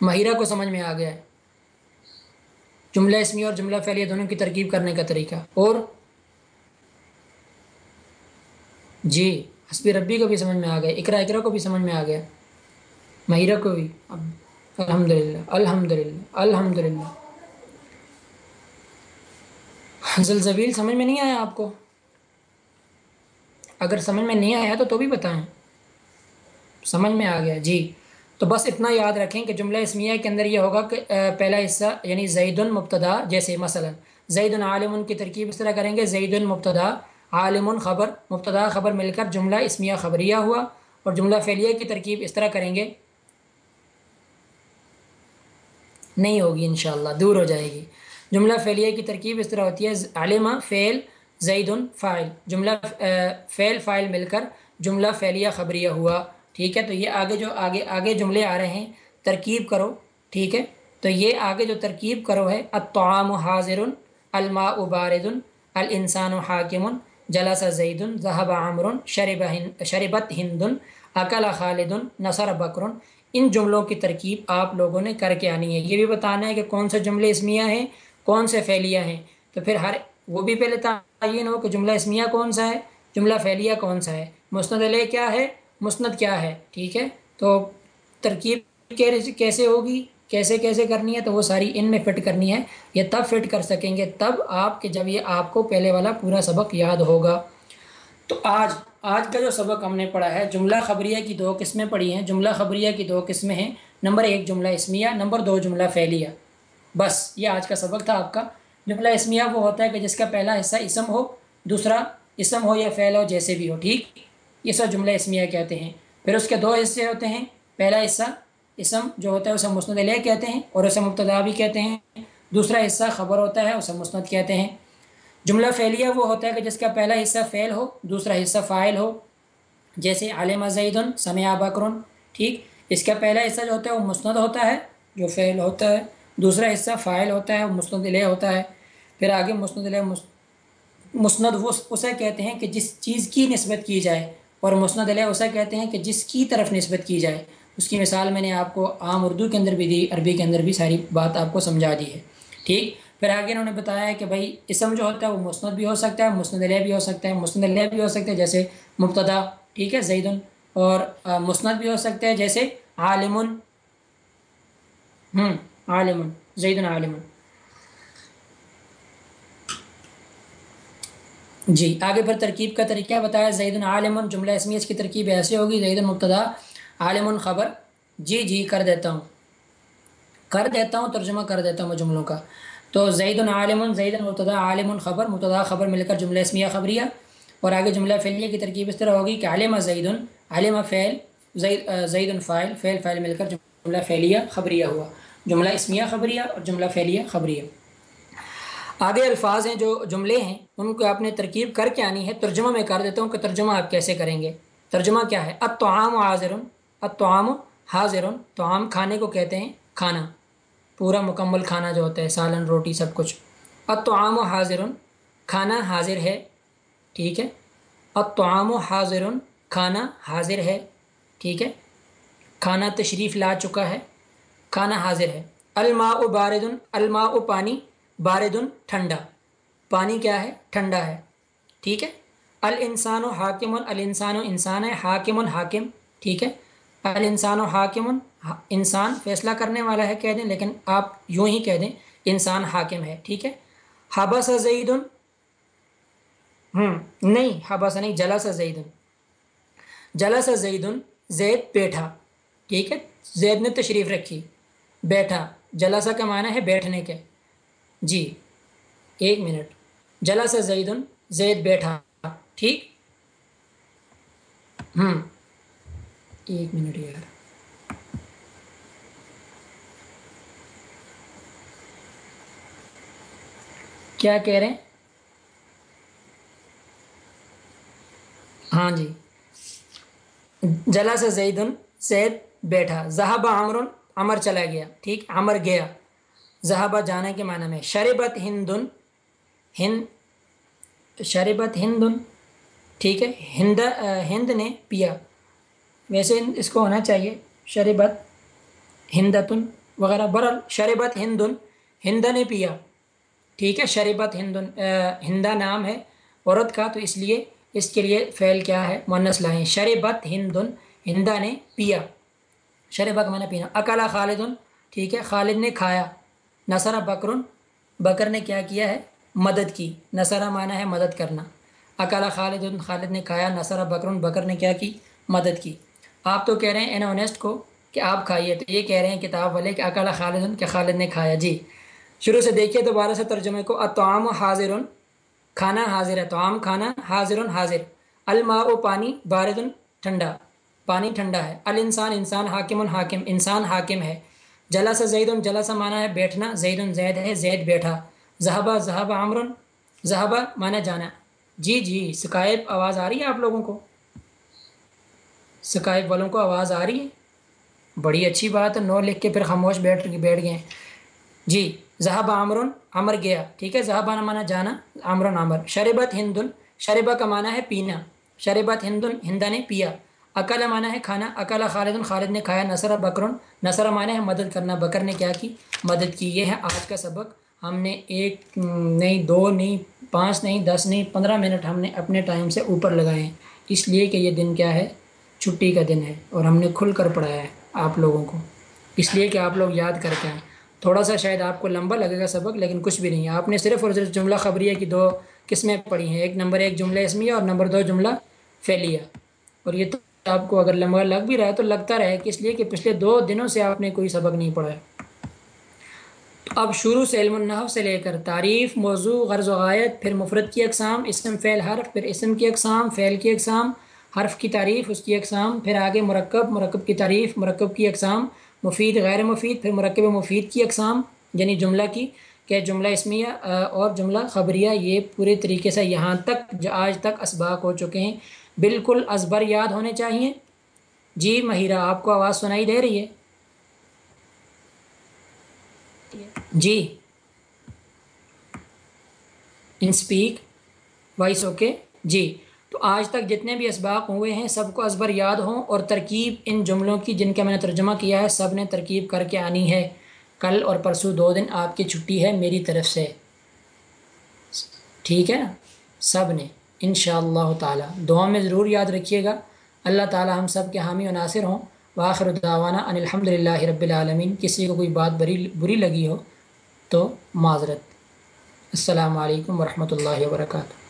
مہیرہ کو سمجھ میں آ گیا۔ ہے جملہ اسمی اور جملہ فعلیہ دونوں کی ترکیب کرنے کا طریقہ۔ اور جی حسبی ربی کو بھی سمجھ میں آ گیا، اقرا اقرا کو بھی سمجھ میں آ گیا مہیرہ کو بھی۔ الحمد للہ الحمد للہ الحمد للہ زلزبیل سمجھ میں نہیں آیا آپ کو؟ اگر سمجھ میں نہیں آیا تو تو بھی بتائیں۔ سمجھ میں آ گیا جی۔ تو بس اتنا یاد رکھیں کہ جملہ اسمیہ کے اندر یہ ہوگا کہ پہلا حصہ یعنی زید المبتدا جیسے مثلا زید العالم کی ترکیب اس طرح کریں گے زید المبتدا عالم خبر، مبتدا خبر مل کر جملہ اسمیہ خبریہ ہوا اور جملہ فعلیہ کی ترکیب اس طرح کریں گے۔ نہیں ہوگی انشاءاللہ، دور ہو جائے گی۔ جملہ فعلیہ کی ترکیب اس طرح ہوتی ہے عالمہ فعل، زید فائل جملہ فعل فائل مل کر جملہ فعلیہ خبریہ ہوا۔ ٹھیک ہے، تو یہ آگے جو آگے آگے جملے آ رہے ہیں، ترکیب کرو۔ ٹھیک ہے، تو یہ آگے جو ترکیب کرو ہے، الطعام حاضر، الماء بارد، الانسان حاکم۔ جلس زید ذہب عمر شرب شربت ہند اکل خالد نصر بکر ان جملوں کی ترکیب آپ لوگوں نے کر کے آنی ہے۔ یہ بھی بتانا ہے کہ کون سے جملے اسمیہ ہیں، کون سے فعلیہ ہیں۔ تو پھر ہر، وہ بھی پہلے تعین ہو کہ جملہ اسمیہ کون سا ہے، جملہ فعلیہ کون سا ہے۔ مسند علیہ کیا ہے، مسند کیا ہے، ٹھیک ہے؟ تو ترکیب کیسے ہوگی؟ کیسے کیسے کرنی ہے تو وہ ساری ان میں فٹ کرنی ہے، یہ تب فٹ کر سکیں گے تب آپ کہ جب یہ آپ کو پہلے والا پورا سبق یاد ہوگا۔ تو آج آج کا جو سبق ہم نے پڑھا ہے، جملہ خبریہ کی دو قسمیں پڑھی ہیں۔ جملہ خبریہ کی دو قسمیں ہیں۔ نمبر ایک جملہ اسمیہ، نمبر دو جملہ فعلیہ۔ بس، یہ آج کا سبق تھا آپ کا۔ جملہ اسمیہ وہ ہوتا ہے کہ جس کا پہلا حصہ اسم ہو، دوسرا اسم ہو یا فعل ہو، جیسے بھی ہو، ٹھیک؟ یہ سب جملہ اسمیہ کہتے ہیں۔ پھر اس کے دو حصے ہوتے ہیں۔ پہلا حصہ اسم جو ہوتا ہے اسے مسند علیہ کہتے ہیں اور اسے مبتدا بھی کہتے ہیں۔ دوسرا حصہ خبر ہوتا ہے اسے مسند کہتے ہیں۔ جملہ فعلیہ وہ ہوتا ہے کہ جس کا پہلا حصہ فعل ہو، دوسرا حصہ فائل ہو۔ جیسے عالم زید سمع بکرن، ٹھیک؟ اس کا پہلا حصہ جو ہوتا ہے وہ مسند ہوتا ہے، جو فعل ہوتا ہے۔ دوسرا حصہ فائل ہوتا ہے، وہ مسند علیہ ہوتا ہے۔ پھر آگے مسند علیہ مسند وہ اسے کہتے ہیں کہ جس چیز کی نسبت کی جائے اور مسند علیہ اسے کہتے ہیں کہ جس کی طرف نسبت کی جائے۔ اس کی مثال میں نے آپ کو عام اردو کے اندر بھی دی، عربی کے اندر بھی ساری بات آپ کو سمجھا دی ہے۔ ٹھیک؟ پھر آگے انہوں نے بتایا ہے کہ بھائی، اسم جو ہوتا ہے وہ مسند بھی ہو سکتا ہے، مسند علیہ بھی ہو سکتا ہے، مسند علیہ بھی ہو سکتا ہے، جیسے مبتدا، ٹھیک ہے زید اور مسند بھی ہو سکتا ہے، جیسے عالم ہوں عالم زید عالم جی آگے پھر ترکیب کا طریقہ بتایا زید عالم جملہ اسمی کی ترکیب ایسے ہوگی زید مبتدا عالم خبر جی جی کر دیتا ہوں۔ کر دیتا ہوں، ترجمہ کر دیتا ہوں میں جملوں کا۔ تو زید عالم، زید مبتدا، عالم خبر مبتدا خبر مل کر جملہ اسمیہ خبریہ۔ اور آگے جملہ فعلیہ کی ترکیب اس طرح ہوگی کہ عالم زید عالم فعل، زید زید فعل فعل مل کر جملہ فعلیہ خبریہ ہوا۔ جملہ اسمیہ خبریہ اور جملہ فعلیہ خبریہ۔ آگے الفاظ ہیں جو جملے ہیں، ان کو آپ نے ترکیب کر کے آنی ہے۔ ترجمہ میں کر دیتا ہوں کہ ترجمہ آپ کیسے کریں گے۔ ترجمہ کیا ہے؟ اتعام حاضر اتعام حاضر تو کھانے کو کہتے ہیں کھانا۔ پورا مکمل کھانا جو ہوتا ہے، سالن، روٹی، سب کچھ۔ اتعام و حاضر، کھانا حاضر ہے۔ ٹھیک ہے۔ اتعام و حاضر، کھانا حاضر ہے۔ ٹھیک ہے۔ کھانا تشریف لا چکا ہے۔ کھانا حاضر ہے۔ الماء و بارد، الماء و پانی بارد ٹھنڈا۔ پانی کیا ہے؟ ٹھنڈا ہے۔ ٹھیک ہے۔ الانسان و حاکم، الانسان و انسان ہے، حاکم حاکم۔ ٹھیک ہے۔ الانسان و حاکم انسان فیصلہ کرنے والا ہے کہہ دیں، لیکن آپ یوں ہی کہہ دیں، انسان حاکم ہے، ٹھیک ہے؟ حبس زید ہوں نہیں، حبس نہیں، جلس زید جلس زید زید بیٹھا، ٹھیک ہے؟ زید نے تشریف رکھی، بیٹھا جلسہ کا معنی ہے بیٹھنے کے جی ایک منٹ، جلس زید زید بیٹھا، ٹھیک؟ ہوں ایک منٹ یار۔ کیا کہہ رہے ہیں؟ ہاں جی۔ جلا سے زید زید بیٹھا۔ ذہب عمر عمر چلا گیا۔ ٹھیک؟ عمر گیا۔ ذہبہ جانا کے معنی میں شربت ہندن۔ ہند شربت ہندن۔ ٹھیک ہے؟ ہند ہند نے پیا۔ ویسے اس کو ہونا چاہیے، شربت ہندتن وغیرہ۔ برل شربت ہندن ہند نے پیا۔ ٹھیک ہے، شربت ہندن ہندا نام ہے عورت کا، تو اس لیے اس کے لیے فعل کیا ہے مونس لائیں شربت ہندن ہندا نے پیا۔ شربہ کا معنی پینا۔ اکالا خالدن، ٹھیک ہے، خالد نے کھایا۔ نصرہ بکرن، بکر نے کیا کیا ہے؟ مدد کی۔ نصرہ معنی ہے مدد کرنا۔ اکالا خالد خالد نے کھایا۔ نصرہ بکرن، بکر نے کیا کی؟ مدد کی۔ آپ تو کہہ رہے ہیں انہونیسٹ کو کہ آپ کھائیے، تو یہ کہہ رہے ہیں کتاب والے کہ اکالا خالد کہ خالد نے کھایا۔ جی شروع سے دیکھیے دوبارہ سے ترجمے کو۔ اتوام حاضر کھانا حاضر ہے۔ توام کھانا حاضر حاضر۔ الماء و پانی بارد ٹھنڈا۔ پانی ٹھنڈا ہے۔ ال انسان انسان حاکم۔ الحاکم انسان حاکم ہے۔ جلا سا زید جلا سا مانا ہے بیٹھنا۔ زید زید ہے، زید بیٹھا۔ ذہبہ ذہب عمر ذہبہ مانا جانا۔ جی جی سکائب آواز آ رہی ہے آپ لوگوں کو؟ سکائب والوں کو آواز آ رہی ہے۔ بڑی اچھی بات ہے نو لکھ کے پھر خاموش بیٹھ بیٹھ گئے۔ جی ذہب عمر عمر گیا۔ ٹھیک ہے ذہبہ مانا جانا عمر عمر شربت ہندن، شربہ کا معنی ہے پینا۔ شربت ہندن، ہندا نے پیا۔ اکلا معنی ہے کھانا۔ اکلا خالد خالد نے کھایا۔ نصر بکرن نصر معنی ہے مدد کرنا۔ بکر نے کیا کی؟ مدد کی۔ یہ ہے آج کا سبق۔ ہم نے ایک نہیں، دو، نہیں، پانچ، نہیں، دس، نہیں، پندرہ منٹ ہم نے اپنے ٹائم سے اوپر لگائے۔ ہیں اس لیے کہ یہ دن کیا ہے؟ چھٹی کا دن ہے اور ہم نے کھل کر پڑھایا ہے آپ لوگوں کو۔ اس لیے کہ آپ لوگ یاد کر کے آئیں تھوڑا سا شاید آپ کو لمبا لگے گا سبق، لیکن کچھ بھی نہیں۔ ہے آپ نے صرف اور صرف جملہ خبریہ کی دو قسمیں پڑھی ہیں۔ ایک نمبر ایک جملہ اسمیہ اور نمبر دو جملہ فیلیہ اور یہ تو آپ کو اگر لمبا لگ بھی رہا ہے تو لگتا رہے کہ اس لیے کہ پچھلے دو دنوں سے آپ نے کوئی سبق نہیں پڑھا ہے۔ تو اب شروع سے علم النحو سے لے کر تعریف، موضوع، غرض و غایت، پھر مفرد کی اقسام، اسم، فعل، حرف، پھر اسم کی اقسام، فعل کی اقسام حرف کی تعریف، اس کی اقسام، پھر آگے مرکب مرکب کی تعریف، مرکب کی اقسام، مفید، غیر مفید، پھر مرکب مفید کی اقسام یعنی جملہ کی، کہ جملہ اسمیہ اور جملہ خبریہ، یہ پورے طریقے سے یہاں تک، جو آج تک اسباق ہو چکے ہیں۔ بالکل ازبر یاد ہونے چاہیے۔ جی مہیرہ، آپ کو آواز سنائی دے رہی ہے۔ جی۔ انسپیک وائس اوکے جی۔ تو آج تک جتنے بھی اسباق ہوئے ہیں، سب کو ازبر یاد ہوں اور ترکیب ان جملوں کی جن کا میں نے ترجمہ کیا ہے، سب نے ترکیب کر کے آنی ہے۔ کل اور پرسوں دو دن آپ کی چھٹی ہے میری طرف سے۔ ٹھیک ہے نا؟ سب نے ان شاء اللہ تعالیٰ۔ دعا میں ضرور یاد رکھیے گا۔ اللہ تعالیٰ ہم سب کے حامی و ناصر ہوں۔ واخر دعوانا ان الحمد للہ رب العالمین۔ کسی کو کوئی بات بری بری لگی ہو تو معذرت۔ السلام علیکم ورحمۃ اللہ وبرکاتہ۔